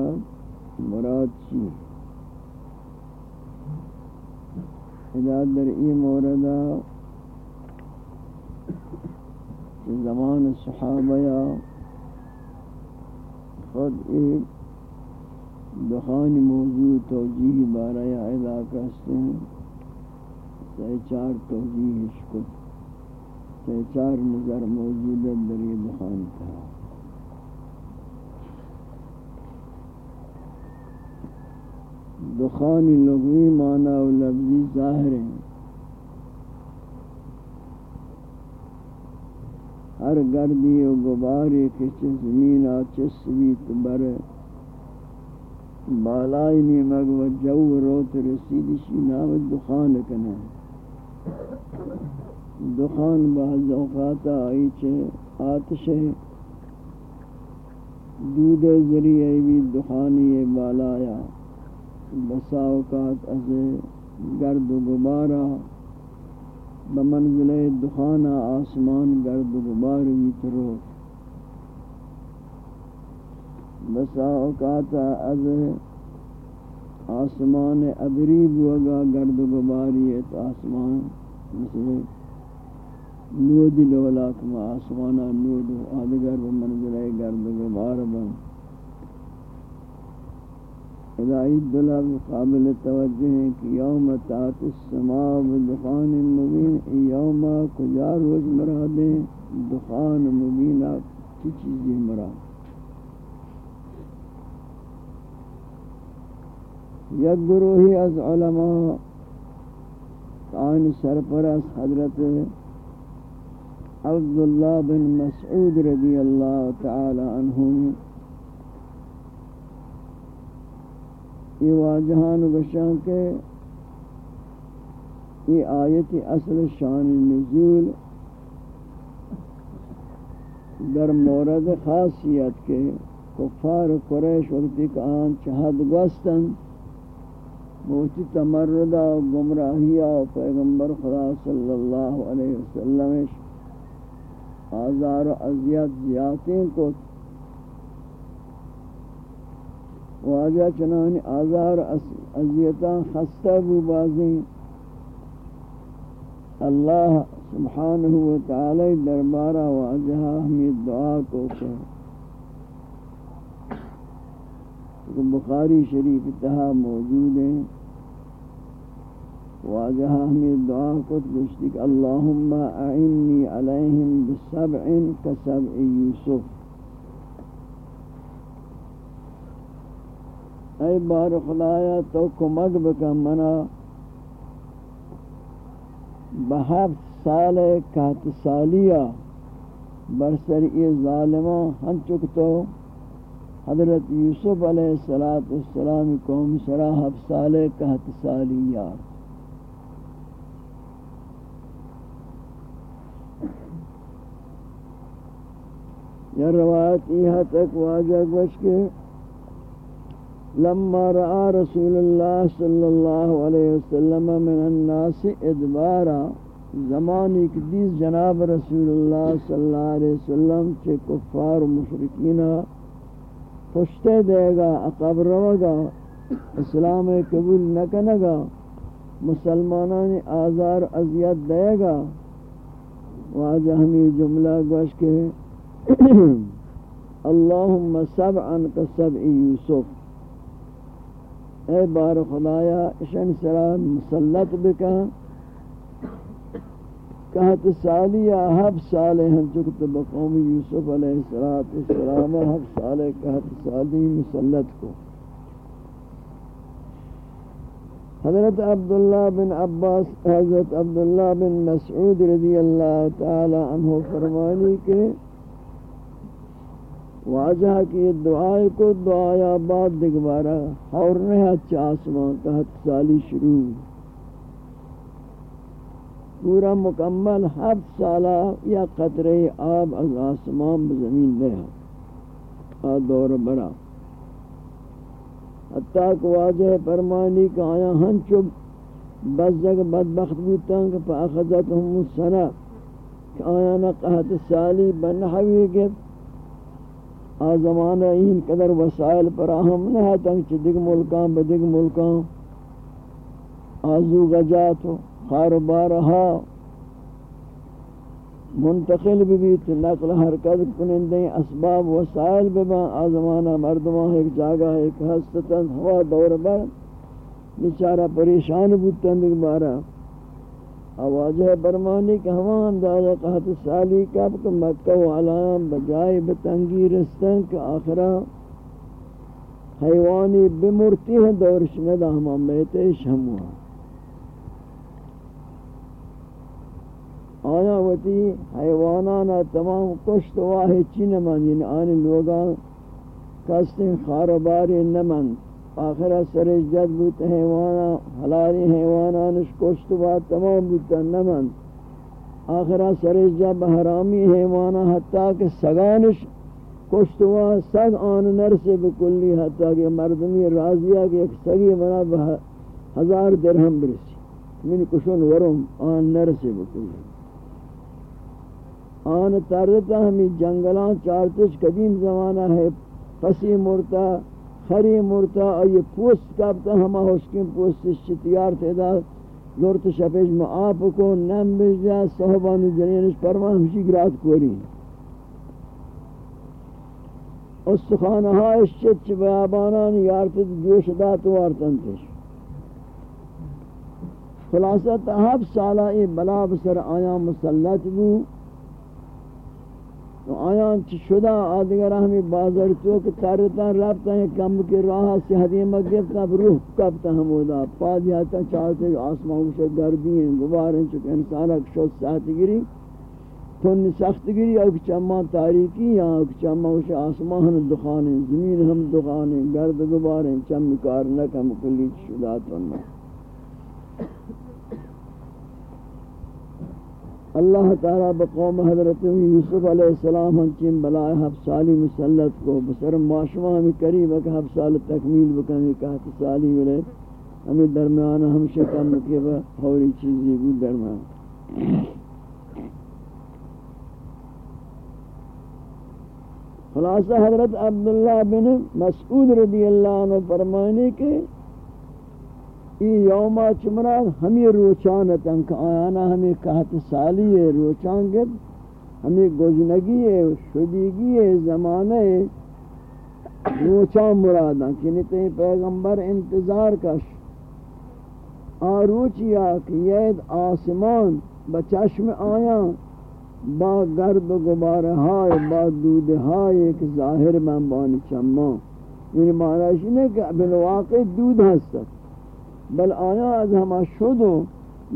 مراد چی ادا در ای موردہ زمان صحابہ یا خود ایک دخان موضوع توجیہ بارہ یا علاقہ سے سی چار توجیہ شکر سی چار نظر موجود در یہ دخان تھا دخان لغوی معنی و لفظی ظاہر ہیں۔ ہر گردی و غباری کچھ زمین آچس بیت بر بالائی نیمگ و جو روت رسیدی شی نام دخان کنا دخان بعض اوقات آئی چھے آتش ہے۔ دود ذریعہ بھی دخانی بالایا بسا اوقات از گرد و غبارہ بمنزل دخانہ آسمان گرد و غبار ویترو بسا اوقات از آسمان ابری بوگا گرد و غباری تو آسمان، مثل نود لولا کما آسمانا نود آدگر بمنزل گرد و غبار بن. خدای دلہ قابل توجہ ہے کہ یوم تات السماء بدخان مبین یوم کجا روز مراد ہے؟ دخان مبین کی چیزیں مراد؟ یک گروہی از علماء آن سرپرست حضرت عبداللہ بن مسعود رضی اللہ تعالی عنہ یہ واجہان بشان کے یہ آیت اصل شان نزول در مورد خاصیت کے کفار قریش وقتی کا آن چہد گوستن موتی تمردہ و گمراہیہ و پیغمبر خدا صلی اللہ علیہ وسلم آزار و عذیت زیادیں کو واجہ چنانی آزار عذیتاں خستہ بو بازیں اللہ سبحانہ وتعالی دربارہ واجہ ہمیں دعا کو کہ بخاری شریف تہا موجود ہیں واجہ ہمیں دعا کو کہ اللہم اعنی علیہم بسبع کسبع یوسف. اے بار خدایا تو کمک بکا منا۔ بہفت سال کہت سالیہ برسر ای ظالمان ہن چک تو حضرت یوسف علیہ السلام قوم سرا ہفت سال کہت سالیہ۔ یہ روایت یہ تک واجہ گوش کے۔ لما رأى رسول الله صلى الله عليه وسلم من الناس ادبارا، زمانی کی دیز جناب رسول اللہ صلی اللہ علیہ وسلم چے کفار و مشرکین پشتے دے گا اقب رو گا اسلام قبول نکنگا، مسلمانان آزار اذیت دے گا واجہ ہمیں جملہ گوش کے اللہم سبعا کسبع یوسف. اے بار خدایا، اشن سرا مسلط بکا۔ کہت سالی حب سالے ہم چکت بقوم یوسف علیہ السلام حب سالے کہت سالی مسلط کو۔ حضرت عبداللہ بن عباس، حضرت عبداللہ بن مسعود رضی اللہ تعالی عنہ فرمانی کہ کے واجہ کی دعائے کو دعایا بعد دگبارا اور نہیں اچھا آسمان تحت سالی شروع۔ پورا مکمل ہفت سالہ یا قطرے آب از آسمان بزمین لے دور برا۔ حتیٰ کہ واجہ فرمانی کہ آیا ہن چب بزگ بدبخت بوتاں کہ پا اخذتهم السنہ کہ آیا نا قہت سالی بنحوی گفت آ زمانہ این قدر وسائل فراہم نہ ہے تنگ چھ دگ ملکان بدگ ملکان۔ آزو غجات خار بارہا منتقل بھی نقل حرکت کنندیں اسباب وسائل ببا آ زمانہ مردمان ایک جاگہ، ایک حسطتاً ہوا دور بر بیچارہ پریشان بودتاً دیکھ بارہ۔ آواجہ برمانی کہ ہمان اندازہ قہت سالی کب کہ مکہ و علام بجائے بتنگی رستن کہ آخرہ حیوانی بمرتی ہیں دورش ندا ہمان بیتے شموہ آیا وتی حیوانانا تمام کشت واحد چی نمان یعنی آنی لوگا کستیں خارباری نمان آخرہ سر جد بوت حیوانا حلالی حیوانا، نشکشت بات تمام بوتا نمن. آخرہ سر جد حرامی حیوانا، حتیٰ کہ سگانش کشتوا سگ آن نرسے بکلی، حتی کہ مردمی راضیہ کہ ایک سگی بنا ہزار درہم برسی. من کشن ورم آن نرسے بکلی. آن ترتا ہمیں جنگلان چارتش قدیم زمانہ ہے، پسی مرتا خری مرتا اور یہ پوست کابتا ہما ہوشکین پوست شتیار تیدا۔ زورت شپیش ما آپ کو نم بجا، صحبان جنینش پرما ہمشی گرات کوری۔ استخانہا اشچت چی بیابانان یارت جوش دات وارتن تش۔ خلاصہ تحب سالہ بلا بسر آیا مسلط بو۔ تو آیان چی شدا آدگر ہمیں بازار تو کہ تارتا رابطہ ہیں کم کے راہ سے حدیمہ گفتا روح کبتا ہم ہمودا پادی آتا چاہتے آسمان سے گردی ہیں گبار ہیں چکہ انسانا شد ساتھ گری تن سخت گری او چما تاریکی یا او چما وش آسمان دخان ہیں زمین ہم دخان ہیں گرد غبار ہیں چم کار نہ کم کلی شدا تن اللہ تعالیٰ بقوم حضرت یوسف علیہ السلام ہنچین بلائے حب سالی مسلط کو بسر معاشمہ ہمیں قریب ہے کہ حب سال تکمیل بکنی کہت سالی ملے ہمیں درمیان ہم شکم کے با ہوری چیزی بھی درمیان خلاصہ حضرت عبداللہ بن مسعود رضی اللہ عنہ فرمانے کے ای یوما چمراد ہمیں روچانتاں کہ آیانا ہمیں کہت سالی ہے، روچان گب ہمیں گوجنگی ہے، شدیگی ہے، زمانہ ہے۔ روچان مراداں کنی تہیں پیغمبر انتظار کش۔ آروچیا کہ یہ آسمان بچشم آیا با گرد و گبار ہائے با دود ہائے ایک ظاہر من بانی چمان یعنی معنی نہیں کہ بالواقع دود ہستا بل آیا از ہما شد و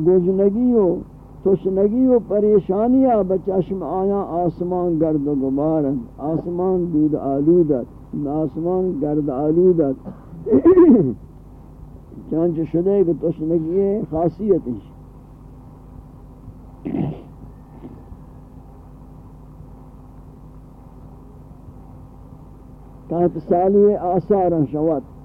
گزنگی و تشنگی و پریشانیاں بچشم آیا آسمان گرد و گبارن آسمان دود آلودت آسمان گرد آلودت چانچہ شدے کہ تشنگی خاصیت ہے تحت سالی آثار شوات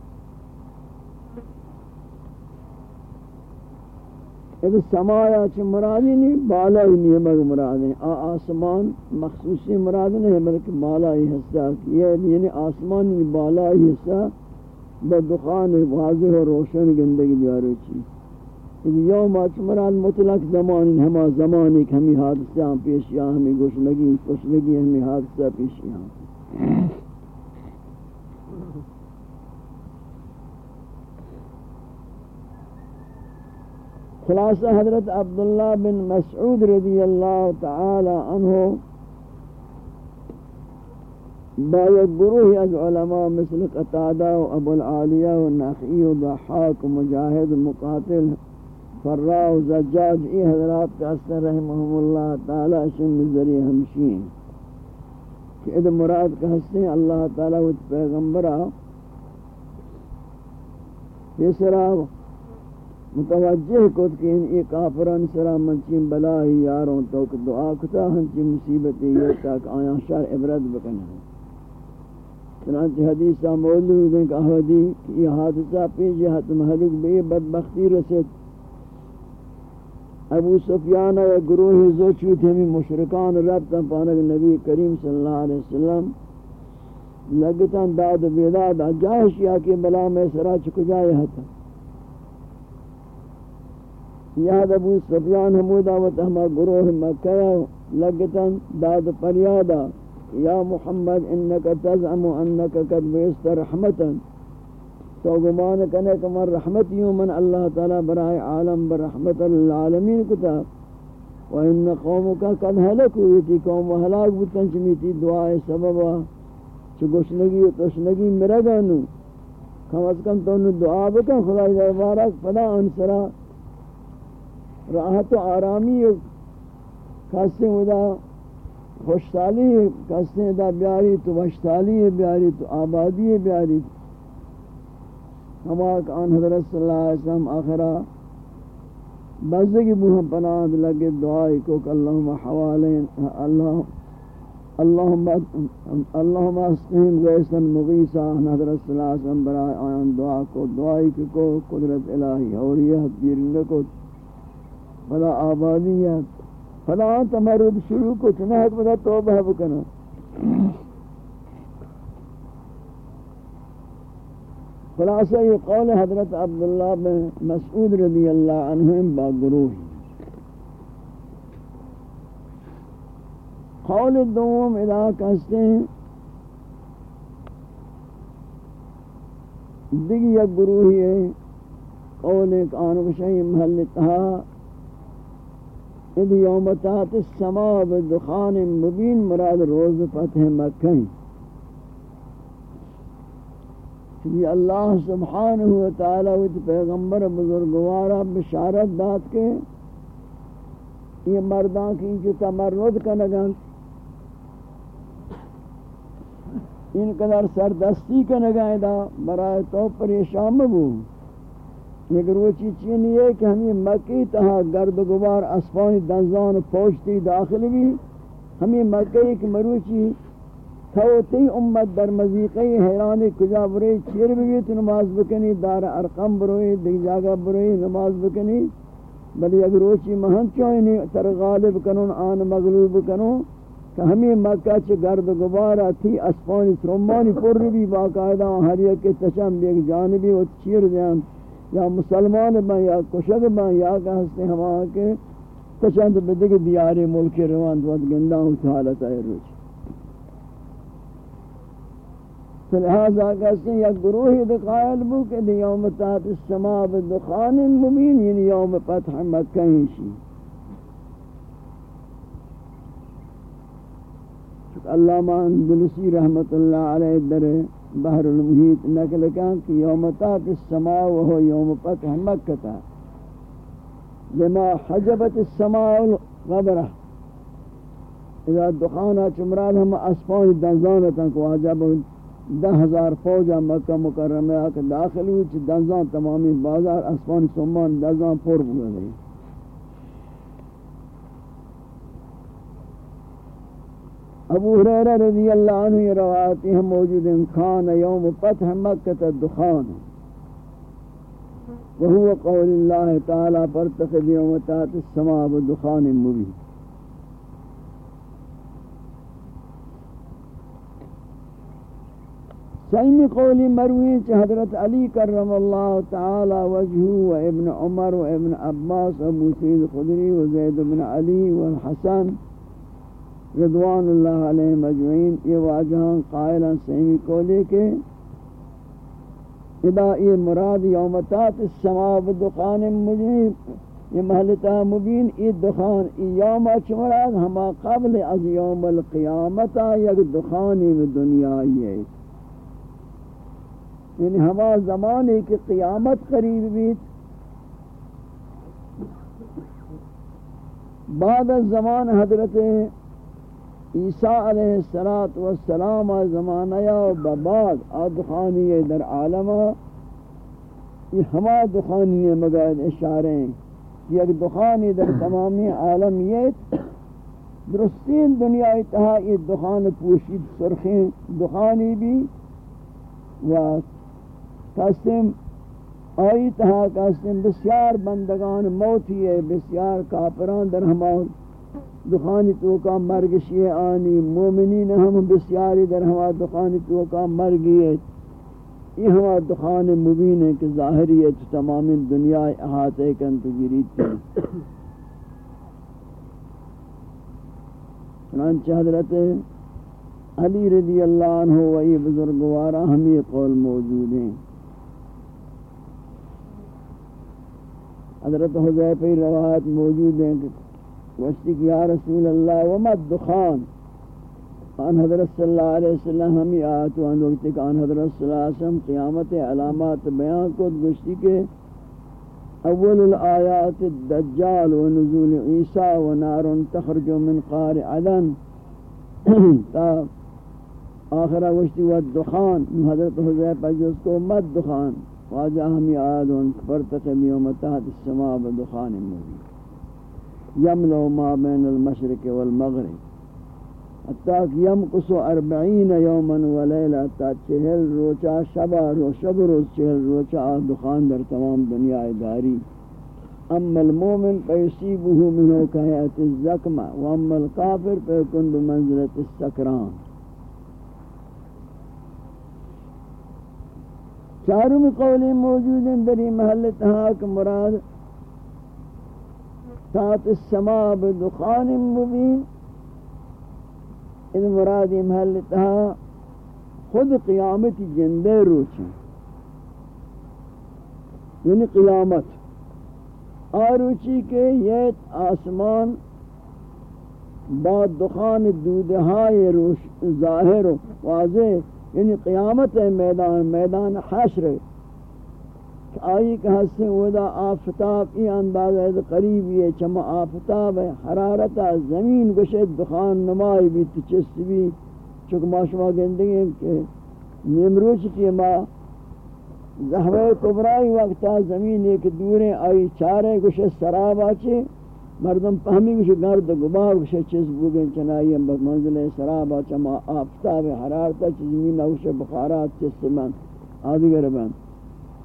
اذا سمایا چ مرادی نہیں بالا ہی نہیں مگ مراد آ آسمان مخصوصی مراد نہیں، بلکہ بالا ہی حصہ یہ یعنی آسمان بالا ہی حصہ بدخان واضح و روشن گندگی بیارو چی اذا یعنی یوم اچ مراد مطلق زمان، ہما زمان ایک ہمیں حادثہ ہم پیش یا ہمیں گوشنگی خوشنگی ہمیں حادثہ پیش یا۔ خلاصہ حضرت عبداللہ بن مسعود رضی اللہ تعالی عنہ با یک گروہ از علماء مثل قطادہ و ابو العالیہ و نخی و ضحاک و مجاہد و مقاتل فرا و زجاج، ای حضرات کا اثر رحمہم اللہ تعالی شن ذریع ہمشین کہ اد مراد کا حسن اللہ تعالی و پیغمبرہ، یہ سراب متوجہ کت کہ ان ایک کافران سرا منچین بلائی یاروں تو دعا کتا ہنچی مصیبتی یہ تاک آیاں شر عبرت بکنا ہے۔ چنانچہ حدیثہ موجود ہیں کہ احودی کہ یہ حادثہ پیجی حتم حلق بے بدبختی رسید۔ ابو سفیان یا گروہ زوچو تھے ہمیں مشرکان ربتا پانک نبی کریم صلی اللہ علیہ وسلم لگتا داد بیداد جاہش یا کہ بلا میں سرا چکو جائے حتا یاد ابو سفیان حمودا و تہما گروہ مکہ لگتن داد پریادا یا محمد انکا تزعم انکا قد بیست رحمتا۔ تو گمان کنے کہ من رحمتیوں من اللہ تعالی برائے عالم برحمت للعالمین کتا۔ و ان قومکا قد حلکو یتی قوم و حلاک بتن چمیتی دعائے سببا۔ چو گشنگی و تشنگی مرگانو۔ کم از کم تو دعا بکن، خدای دربارک پدا انسرا راحت و آرامی کسی ادا خوشحالی، کسی ادا بیاری تو وشتالی، بیاری تو آبادی، بیاری ہمارک آن حضرت صلی اللہ علیہ وسلم آخرہ بزدگی بوہم پناہ لگے دعائی کو کہ اللہم حوالین، اللہ اللهم اللهم اسقهم غيثا مغيثا حضرت صلی اللہ علیہ وسلم برائے آیان دعا کو، دعائی کو، قدرت الہی اور یہ دیر کو فلا آبادیت فلا تمرد شروع کو چنہت بدا توبہ بکنا۔ خلاصہ یہ قول حضرت عبداللہ بن مسعود رضی اللہ عنہ با گروہ۔ قول دوم ادا کہتے ہیں۔ دیگی یک گروہی ہے قول ایک آنو محل تہا۔ اذ یوم تات السماء بدخان مبین مراد روز فتح مکہ چونکہ اللہ سبحانہ وتعالی وچ پیغمبر بزرگوارا بشارت دات کے یہ مردان کی جو تمرد کنگن، ان قدر سردستی کا نگائیں دا برای تو پریشان بو ایک روچی چینی ہے کہ ہمیں مکی تہا گرد و گبار اسفانی دنزان پوشتی داخل بھی۔ ہمیں مکی کہ مروچی توتی امت در مزیقی حیرانی کجا بروی چیر بھی تو نماز بکنی، دار ارقم بروی دیگ جاگا بروی نماز بکنی۔ بلی اگر روچی مہن چوئنی، تر غالب کنون، آن مغلوب کنون۔ کہ ہمیں مکہ چھ گرد گبارا تھی اسپانی سرمانی پر بھی باقاعدہ، ہر یک تشم ایک جانبی و چیر جان۔ یا مسلمان بن یا کشک بن یا کہ ہستے ہم آکے تشند بدگ دیار ملک روان دوت گندہ ہوں حالت آئے روچ فلہذا کہتے ہیں یک گروہی دقائل بو کہ دی یوم تحت السماء بدخان مبین یعنی یوم فتح مکہ ہی شی۔ علامہ اندلسی رحمت اللہ علیہ در بحر المحیط نقل کان کہ یوم تات السماء وهو یوم فتح مکہ لما حجبت السماء الغبرہ اذا دخانا چمران ہم اسفان دنزانتا کو عجب دہ ہزار فوجہ مکہ مکرمہ آکے داخل ہوئی چھ دنزان تمامی بازار اسفان سمان دنزان پور بگنے ابو حریرہ رضی اللہ عنہ یہ روایتی ہم موجود ہیں خان یوم فتح مکہ الدخان۔ وهو قول اللہ تعالی پرتخذ یوم تات السماء بدخان مبین۔ سیمی قولی مروی چھ حضرت علی کرم اللہ تعالی وجہو و ابن عمر و ابن عباس و موسید خدری و زید بن علی و الحسن۔ رضوان اللہ علیہ مجمعین یہ واجہاں قائلان سہمی کو لے کے ادا یہ مراد یومتات السماء بدخان مجمعین، یہ محلتہ مبین، یہ دخان، یہ یوم اچھا چمراد ہما قبل از یوم القیامتا یک دخانی میں دنیا یہ یعنی ہما زمانے کی قیامت قریب بیت۔ بعد از زمان حضرت عیسیٰ علیہ السلام والسلام زمانہ یا بباد ادخانی در عالم یہ ہما دخانی مگاد اشارے ہیں کہ ایک دخانی در تمامی عالم یہ درستین دنیا اتہا یہ دخان پوشید سرخیں دخانی بھی و قسم آئی تہا قسم بسیار بندگان موتی ہے بسیار کافران در ہمارے دخانی تو کا مرگ شیع آنی، مومنین ہم بسیاری در ہوا دخانی تو کا مرگی ہے یہ ہوا دخان مبین ہے کہ ظاہری ہے تو تمام دنیا احاطے کن تو گریت تھی چنانچہ حضرت علی رضی اللہ عنہ و وہی بزرگوارا ہم یہ قول موجود ہیں۔ حضرت حضیفی روایت موجود ہیں کہ وشتی کہ یا رسول اللہ ومد دخان آن حضرت صلی اللہ علیہ وسلم ہمی آیتو آن وقت کہ آن حضرت صلی اللہ علیہ وسلم قیامت علامات بیان کو گشتی کہ اول الآیات الدجال ونزول عیسیٰ ونار تخرج من قار عدن تا آخرہ وشتی والدخان حضرت حضرت جس کو مد دخان واجہ ہمی آیتون فرتقم یوم تحت السماء بدخان مبین۔ یملو ما بین المشرق والمغرب. حتی کہ یمکسو اربعین یومن و لیلہ تا چہل روچا شبا رو شب روز چہل روچا دخان در تمام دنیا داری. اما المومن فیصیبه منو کہیت الزکمہ و اما القافر فیکن بمنزلت السکران. چاروں قولی موجود ہیں دری محل تحاک مراد تحت السماء بدخان مبین۔ ان مراد محل تہا خود قیامت جندے روچیں یعنی قیامت۔ آروچی کے یہ آسمان با دخان دودہائے روش ظاہر و واضح یعنی قیامت ہے میدان میدان حشر۔ آئی کہ حسن ودا آفتاب، ای انداز ہے قریب یہ چما آفتاب ہے، حرارت زمین گشت، دخان نمائی بھی تچست بھی۔ چک ما شما گندگی ہیں کہ نمروچ کی ما زہوے کبرائی وقتا زمین ایک دوریں آئی چارے گشت سراب آچے۔ مردم پہمی گوش گرد گبار گوش چیز بوگن چنائی منزل سرابا چما آفتاب حرارتا چیزمین اوش بخارات، چیز من آدھگر بند۔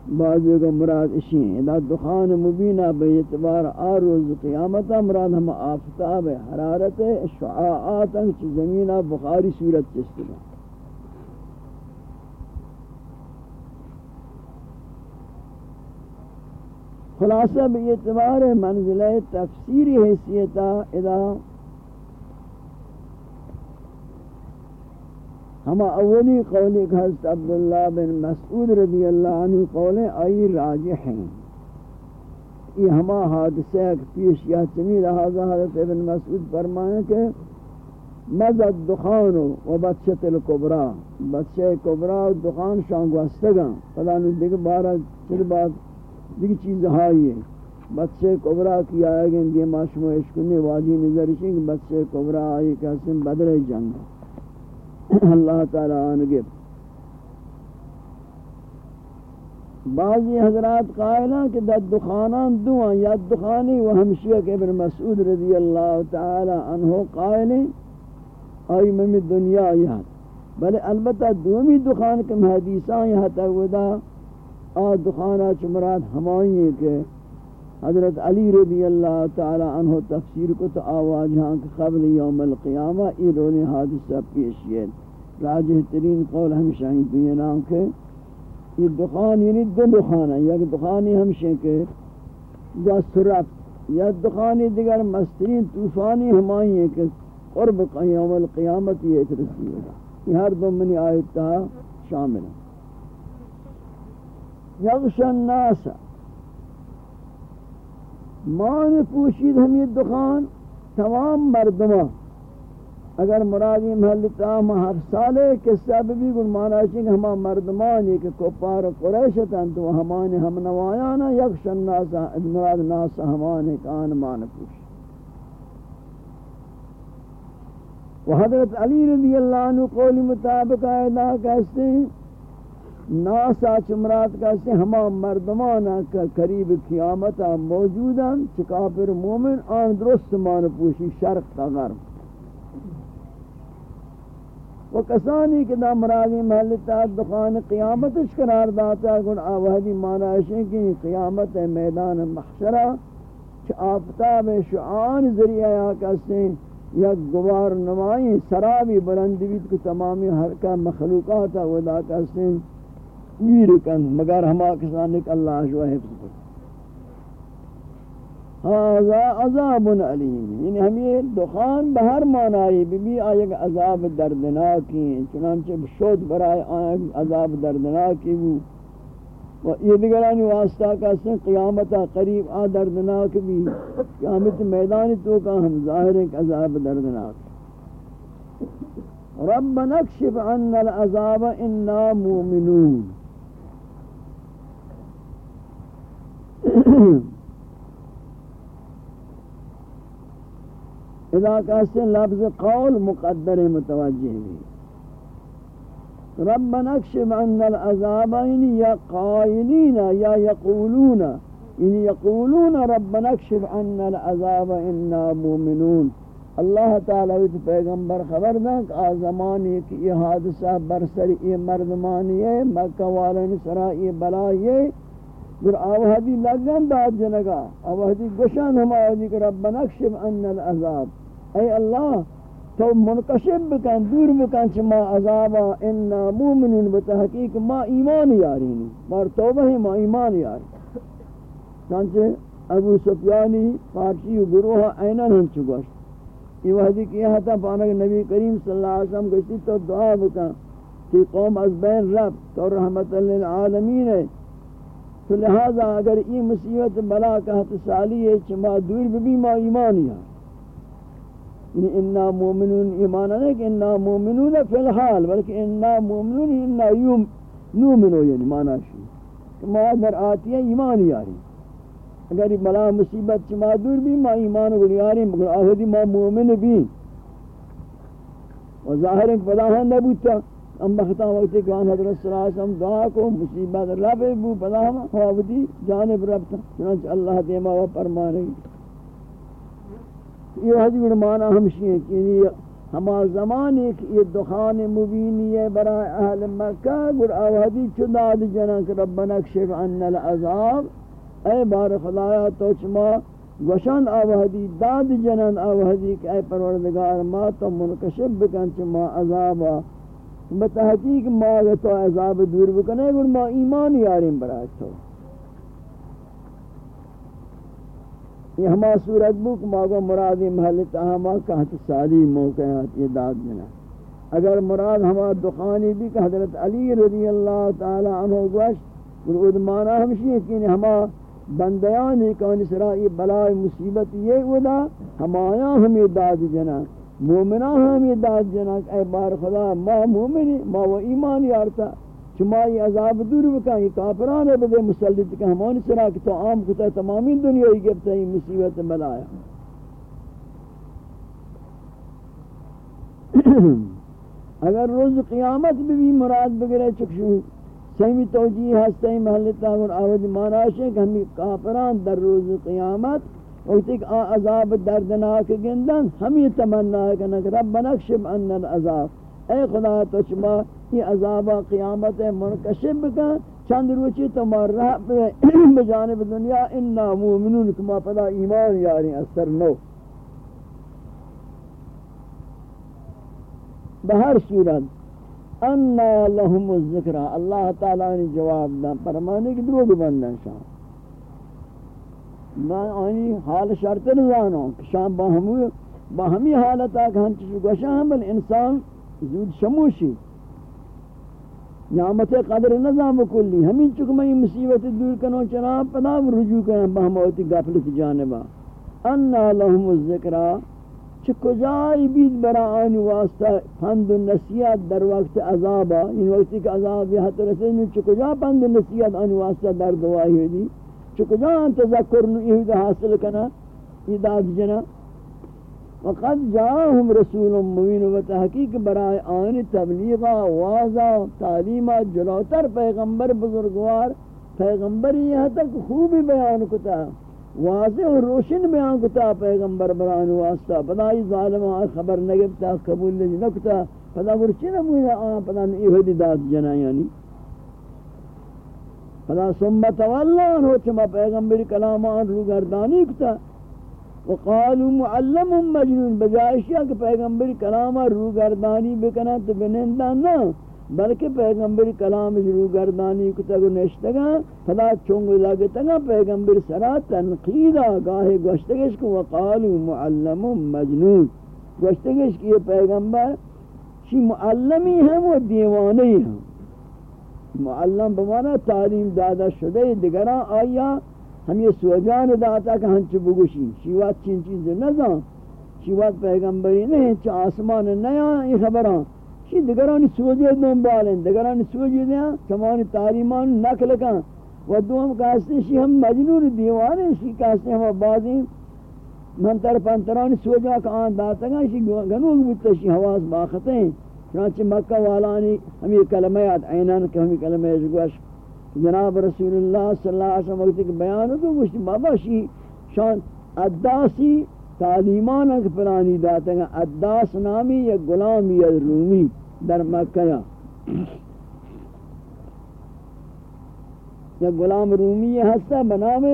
بعضی کو مراد اشی ہیں۔ ادا دخان مبینہ بے اعتبار آروز قیامتا مراد ہم آفتاب حرارت شعاعات چیز زمینہ بخاری صورت چیز من خلاصہ بھی اعتبار منزلہ تفسیری حیثیتا ادا ہم اولی قولی کہ حضرت عبداللہ بن مسعود رضی اللہ عنہ قولیں آئی راجح ہیں۔ یہ ہما حادثہ پیش یا چمی لہذا حضرت ابن مسعود فرمائیں کہ مزد دخان و بچت القبرہ بچہ قبرہ دخان شانگوستگاں پدا نو دیکھ بارہ چل بات دیکھ چیز ہائی ہے۔ بچے کبرا کی آئے گئے دی معشمو عشقنی واجی نظر شنگ بچے کبرا آئی کہ حسن بدر جنگ۔ اللہ تعالی آنگے بعضی حضرات قائلہ کہ دد دخانان دوان یا دخانی و ہمشیہ کہ ابن مسعود رضی اللہ تعالی عنہ قائلیں آئی ممی دنیا یاد بلے البتہ دومی دخان کم حدیثان یہاں تک ودا آ دخانہ چمرات ہمائی ہیں کہ حضرت علی رضی اللہ تعالی عنہ تفسیر کو تو آواز ہاں کہ قبل یوم القیامہ ای رونی حادثہ پیش یہ راجہ ترین قول ہمشہ ہی دنیا نام کہ یہ دخان یعنی دو دخان ہے یک دخانی ہمشہ کہ جو سرف یا دخانی دیگر مسترین طوفانی ہمائی ہیں کہ قرب یوم القیامت یہ اترسی ہوگا یہ ہر دو منی آیت شامل ہے یغش الناس مان پوشید ہم یہ دخان تمام مردمہ۔ اگر مرادی محل تام ہر سالے کے سببی گن مانا چنگ ہما مردمانی کہ کپار قریشتاں تو ہمانے ہم نوایانا یکش الناس مراد ناس ہمانے کان مان پوشید۔ و حضرت علی رضی اللہ عنہ قولی مطابق آئے دا کہتے ہیں ناسا چمرات کہتے ہیں ہما مردمانا کا قریب قیامتا موجودا چکافر مومن، آن درست مان پوشی شرق تا غرب. و کسانی کہ دا مرادی محلتا دخان قیامت قرار داتا، گن آوہدی مانا ہے کہ قیامت میدان محشرہ چھ آفتاب شعان ذریعہ یا کہتے ہیں یا گوار نمائی سرابی بلندویت کو تمامی حرکہ مخلوقاتا ودا کہتے ہیں گیر کن، مگر ہما کسانی کہ اللہ جو حفظ کو هذا عذاب علیم۔ یعنی ہم یہ دخان بہر معنی بھی بھی آئے گا عذاب دردناکی ہیں، چنانچہ شود برائے آئے عذاب دردناکی بھی و یہ دیگرانی واسطہ کا سن قیامتا قریب آ دردناک بھی۔ قیامت میدانی تو کا ہم ظاہر ہیں کہ عذاب دردناک۔ رب نکشف عنا العذاب، انا مومنون۔ اذا کہتے ہیں لفظ قول مقدر متوجہ بھی۔ ربنا اکشف عنا العذاب یا قائلین یا یقولون۔ یعنی یقولون ربنا اکشف عنا العذاب انا مومنون۔ اللہ تعالیٰ ویت پیغمبر خبر دن کہ آ زمانی کہ یہ حادثہ برسر یہ مردمانی ہے، مکہ والن سرا یہ بلائی ہے در آوہدی لگن داد جنگا. آوہدی گشن ہم آوہدی کہ رب نکشب ان العذاب. اے اللہ، تو منقشب بکن، دور بکن چما عذابا، انا مومنون بتحقیق ما ایمان یارینی مار توبہ ما ایمان یاری چانچہ ابو سفیانی پارچی و گروہ اینن ہم چگوشت یہ وحدی کیا تھا پانک نبی کریم صلی اللہ علیہ وسلم کہتی تو دعا بکا کہ قوم از بین رب تو رحمت للعالمین ہے. تو لہذا اگر یہ مصیبت بلا کہت سالی ہے چما دور بھی ما ایمانی ہے۔ یعنی انہا مومنون ایمان نہیں کہ انہا مومنون فی الحال بلکہ انہا مومنون انہا یوم نومنو یعنی مانا شی۔ کہ ما در آتی ہے ایمانی آ رہی اگر بلا مصیبت چما دور بھی ما ایمان و گلیاری مگر آہدی ما مومن بھی و ظاہر ایک پداہاں نبوتا ہم بختا وقتی کہ آن حضرت صلی اللہ علیہ وسلم دعا کو مصیبت رب بو پداہاں خوابدی جانب ربتا چنانچہ اللہ دیما و پرمانے یہ حضرت جی مانا ہمشی ہے کہ ہما زمان ایک یہ دخان مبینی ہے برای اہل مکہ گر آوہدی چداد جنک ربنا کشف عنا العذاب۔ اے بار خدایا تو چما گوشان آوہدی داد جنن آوہدی کہ اے پروردگار ما تو منکشب بکن چما عذابا۔ بتحقیق ما تو عذاب دور بکنے گر ما ایمان یاریم برای تو. یہ ہما صورت بک ماغو مرادی محل تاہما کہت سالی موقعات یہ داد جنن اگر مراد ہما دخانی بھی، کہ حضرت علی رضی اللہ تعالی عنہ گوشت گر ادمانا ہمشی ہے کہ ہما بندیان کانی سرائی بلائے مصیبت یہ ودا ہمایا ہمیں داد دینا. جنا مومنہ ہمیں داد جنا اے بار خدا ما مومنی ما و ایمان یارتا چما یہ عذاب دور بکا یہ کافران ہے بدے مسلط کہ ہمانی سرا کہ تو عام کتا تمامی دنیا ہی گفتا یہ مصیبت بلایا اگر روز قیامت بھی, بھی مراد بگرے چکشو سیمی توجیہ ہستے محلتا اور آوز ماناشے کہ ہمیں کافران در روز قیامت وقت ایک عذاب دردناک گندن ہمیں تمنا ہے کہ رب نکشب ان العذاب. اے خدا، تو شما یہ عذاب قیامت منکشب کا چند روچی تو مار بجانب دنیا، انا مومنون کما پدا ایمان یاری اثر نو. بہر صورت، انا لهم الذکر. اللہ تعالی نے جواب دا فرمانے کی دروغ بندن شان میں آنی حال شرط نزانوں کہ شان باہمی باہمی حالت آکھ ہم چیزو گوشا ہم بل انسان زود شموشی. نعمت قدر نظام کلی. ہمیں چکہ میں مصیبت دور کنوں چنا پدا رجوع کریں بہموتی غفلت جانبا. انا لهم الذکرہ چھ کجائی بید برا آنی واسطہ پند و نصیحت در وقت عذابا؟ ان وقتی کہ عذاب یہ حتی رسے چھ کجا پند و نصیحت آنی واسطہ در دوائی ہوئی دی چھ تذکر نو حاصل کنا یہ داد جنا. وقد جاہم رسول مبین و تحقیق برای آنی تبلیغا واضح تعلیمہ جلوتر پیغمبر بزرگوار پیغمبر یہاں تک خوبی بیان کتا، واضح اور روشن بیان کتا پیغمبر بران واسطہ پدای ظالم خبر نگبتا قبول نہیں پدا ورچی نموی آن، پدا ایہدی داد جنا یعنی پدا سمت واللہ ہو چما پیغمبر کلام آن رو گردانی کتا. وقالوا معلم مجنون بجائشیا کہ پیغمبر کلام رو گردانی بکنا تو بنندہ نہ، بلکہ پیغمبر کلام شروع گردانی کتا گو نشتگا. فلا چونگ لگتگا پیغمبر سرا تنقیدہ، گاہے گوشتگش کو. وقالو معلم مجنون. گوشتگش کی یہ پیغمبر، چی معلمی ہم و دیوانی ہم. معلم بمانا تعلیم دادا شدہ دگران آیا، ہم یہ سوجان داتا کہ ہنچ بگوشی، شیوات چین چیز نظام شیوات پیغمبری نہیں چا آسمان نیا، یہ خبران۔ شی دگرانی سوجے دنبال ہیں دگرانی سوجے دیا تمانی تعلیمان نقل کن۔ و دوم کہاستے شی ہم مجنون دیوانے، شی کہاستے ہم بعضی منتر پنترانی سوجا کا آن داتا گا شی گنوگ بودتا شی حواس باختے ہیں۔ چنانچہ مکہ والانی ہمیں کلمیات عینان کہ ہمیں کلمیات گوش. جناب رسول اللہ صلی اللہ علیہ وسلم وقت بیان تو گوشتی بابا شی، شان اداسی تعلیمان اک پرانی داتا گا اداس نامی یا غلامی یا رومی در مکہ یا. غلام رومی ہستا بنام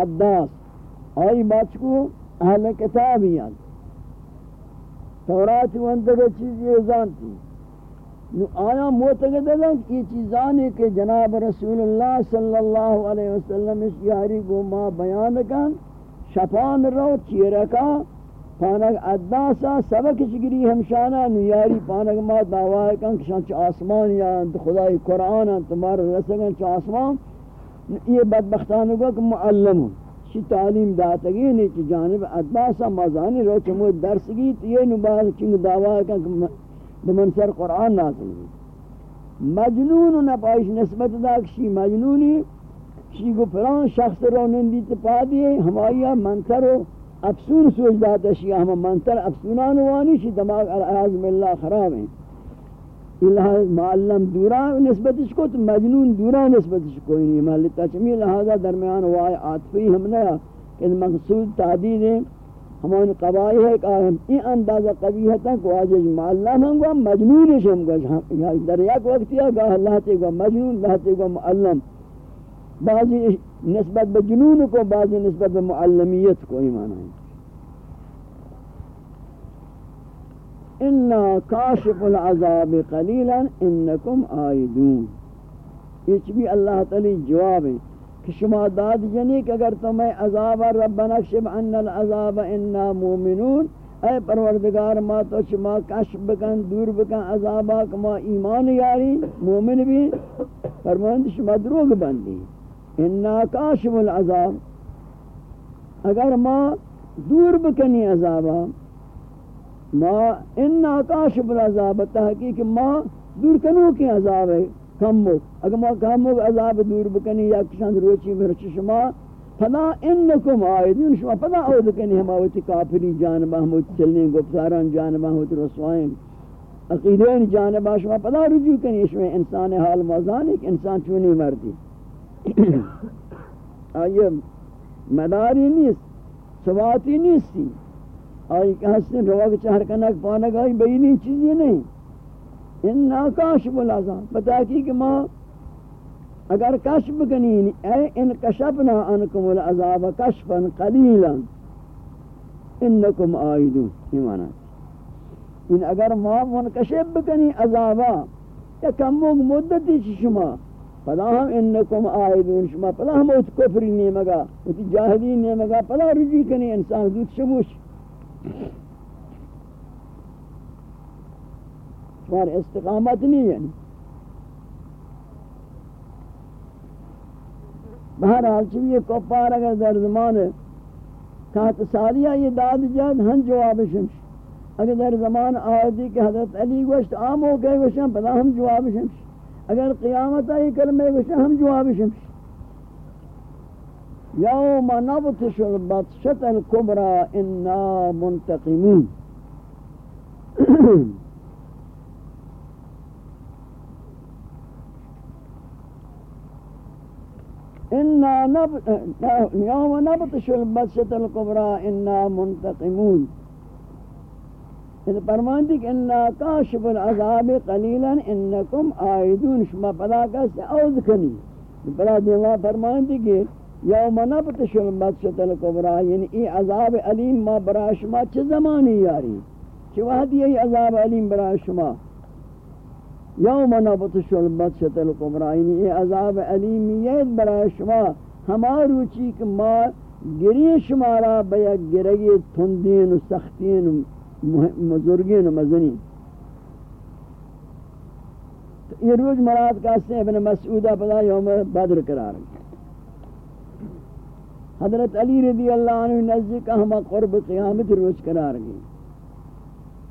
اداس آئی بچ کو اہل کتابیان تورات وندگا چیز یہ زانتی۔ نو آیا معتقد ہے کہ یہ چیزانے کہ جناب رسول اللہ صلی اللہ علیہ وسلم اس یاری کو ما بیان کن شفان رو چیرکا پانک ادناسا، سبک چگری ہمشانا، نو یاری پانک ما دعوی کن کہ شانچ آسمان یا انت خدای قرآن انت مار رسگن چ آسمان۔ یہ بدبختانو کو کہ معلم شی تعلیم داتگی نہیں یعنی چی جانب ادناسا مازانی رو چمو درس گی تو یہ نو چنگ دعوی کن کہ بمن سر قرآن نازل ہوئی مجنون نہ پائش نسبت دا کشی مجنونی، شی گو پران شخص رو نندی تپا دیئے ہمایا منتر و افسون سوچ داتا شی ہم منتر افسونان وانی، شی دماغ العظم اللہ خراب ہیں اللہ معلم دورا نسبتش کو تو مجنون دورا نسبتش کوئی نہیں. محلتا چمی لہذا درمیان وائی آتفی ہم نے کہ مقصود تعدید ہے ہمان قبائی ہے کہ این اندازہ قبیح ہے کہ آجز معلم ہم گو مجنون ہم گو در یک وقت یا گاہ اللہ تے گو مجنون، اللہ تے معلم. بعضی نسبت بجنون کو، بعضی نسبت بمعلمیت کو ایمان ہے. انا کاشف العذاب قلیلا انکم آئیدون یہ بھی اللہ تعالی جواب ہے کہ شما داد جنی کہ اگر تمہیں عذاب رب نکشب ان العذاب انا مومنون اے پروردگار، ما تو شما کشف بکن، دور بکن، عذابا کما ایمان یاری، مومن بھی، فرماند شما دروگ بندی۔ انا کاشف العذاب۔ اگر ما دور بکنی عذابا ما انا کاشف العذاب تحقیق ما دور کنو کی عذاب ہے، کم کمو اگر ما کم کمو عذاب دور بکنی، یا کشند روچی مرچ شما، فلا انکم آئیدون یعنی شما فلا عود کنی، ہم آوتی کافری جانبہ، ہم چلنے گفتاران جانبہ ہوتی رسوائیں۔ عقیدین جانبہ، شما فلا رجوع کنی، شما انسان حال موزان ایک انسان چونی مردی۔ آئیے، مداری نیست سواتی نیستی۔ آئی کہ ہستن رواق چہر کنک پانک آئی بینی چیزی نہیں۔ انا کاشف العذاب بتاکی کہ ما اگر کشف کنین اے ان کشفنا انکم العذاب کشفا قلیلا۔ انکم آئیدون ایمانا ان اگر ما منکشف بکنی عذابا، یا کموگ مدتی چی شما۔ پدا ہم انکم آئیدون، شما پدا ہم ات کفری نیمگا ات جاہدین نیمگا پدا رجی کنی انسان زود شموش۔ پر استقامت نہیں ہے بہرحال چوئی کفار اگر در زمان کہت سالیہ یہ داد جاد ہن جواب شمش اگر در زمان آیتی کہ حضرت علی گوشت آم ہو گئے گوشت پدا ہم جواب شمش اگر قیامت آئی کلمہ گوشت ہم جواب شمش يوم نبطش البطشة الكبرى إنا منتقمون. إنا نب... يوم نبطش البطشة الكبرى إنا منتقمون. فرمان دیکھ إنا کاشف العذاب قلیلا انکم آئیدون شما پدا کسی عوض کنی پدا دیما فرمان دیکھ یوم نبطش البطشت الكبرى یعنی ای عذاب علیم ما برا شما چه زمانی یاری؟ چه وقت یہ عذاب علیم برا شما؟ یوم نبطش البطشت الكبرى یعنی ای عذاب علیمیت برا شما ہما روچی کہ ما گری شما شمارا بیا گرگی تندین و سختین و مزرگین و مزنین یہ روز مراد کہتے ہیں ابن مسعودہ پدا یوم بدر قرار حضرت علی رضی اللہ عنہ نزدیک ہم قرب قیامت روز قرار گئی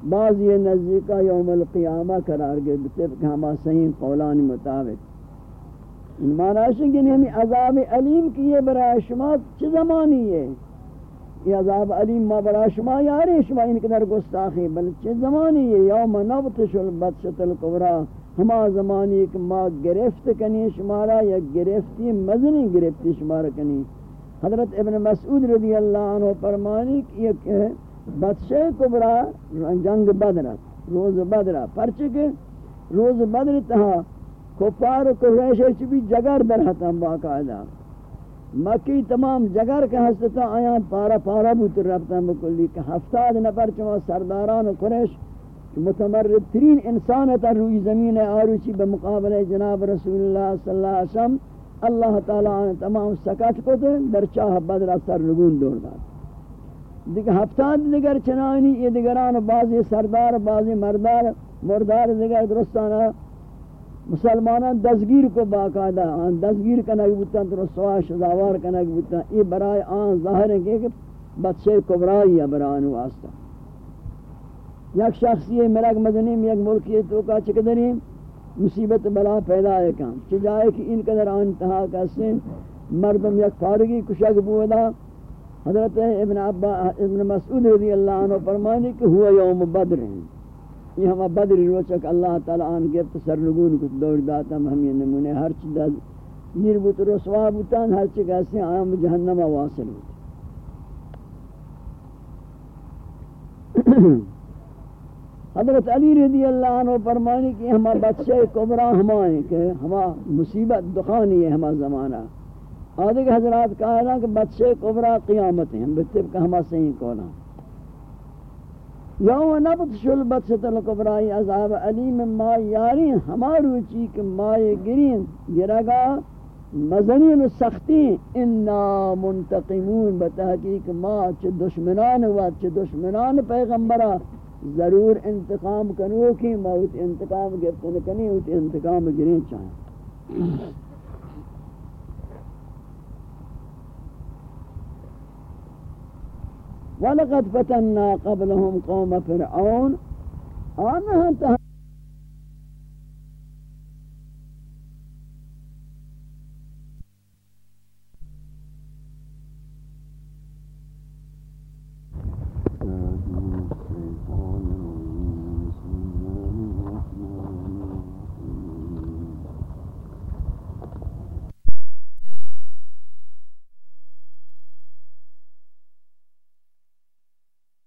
بعض یہ نزدیک یوم القیامہ قرار گئے بطبق ہما صحیح قولانی مطابق۔ ان معنی ہے کہ یعنی ہمیں عذاب علیم کیے برای شما چه زمانی ہے؟ یہ عذاب علیم ما برای شما یاری شما ان قدر گستاخی، بل چه زمانی ہے؟ یوم نبتش البتشت القبرہ ہما زمانی کہ ما گرفت کنی شمارا یا گرفتی مزنی گرفتی شمارا کنی۔ حضرت ابن مسعود رضی اللہ عنہ فرمانی کہ یہ بدشے کبرا جنگ بدر روز بدر پرچہ کہ روز بدر تہا کفار و قریش بھی جگر در باقاعدہ۔ مکی تمام جگر کے ہستتا آیا پارا پارا بوت رفتن بکلی کہ ہفتاد نفر چما سرداران و قریش متمرد ترین انسان تا روی زمین آروچی بمقابل جناب رسول اللہ صلی اللہ علیہ وسلم۔ اللہ تعالیٰ نے تمام سکت کو دے، در چاہ بدر سر نگون دور داد دیکھ ہفتاد دیگر چنانی، یہ دیگران بعضی سردار، بعضی مردار مردار دیگر درستانہ مسلمانان دزگیر کو باقاعدہ، آن دزگیر کنک بودتاں تو رسوا شزاوار کنک بودتاں۔ یہ برای آن ظاہر ہے کہ بچے کبرائی ہے برای واسطہ۔ یک شخصی ملک مدنی میں یک ملکی تو کا چکدری مصیبت بلا پیدا ہے کام۔ چجائے کہ ان قدر انتہا کسے مردم یک فارغی کشک بودا۔ حضرت ابن عبا ابن مسعود رضی اللہ عنہ فرمانی کہ ہوا یوم بدر۔ ہیں یہ ہم بدر روچک اللہ تعالی آن گفت سرنگون کو دور داتا، ہم یہ نمونے ہر چیز نیر بوت رسوا بوتان، ہر چیز ایسے آم جہنم واصل ہوتے حضرت علی رضی اللہ عنہ فرمانی کہ ہما بچے کبرا ہمائیں کہ ہما مصیبت دخانی ہے ہما زمانہ۔ آدھے کہ حضرات کہا ہے کہ بچے کبرا قیامت ہیں بطب کہ ہما صحیح کونا۔ یوم نبت شل بچت القبرائی عذاب علیم ما یارین ہمارو چی کہ مائے گرین، گرگا مزنین سختی، انا منتقمون بتحقیق ما چھ دشمنان و چھ دشمنان پیغمبرہ۔ ضرور انتقام کنو کی موت انتقام گفتن کنی اوت انتقام گرین چاہیں وَلَقَدْ فَتَنَّا قَبْلَهُمْ قَوْمَ فِرْعَوْنَ آنها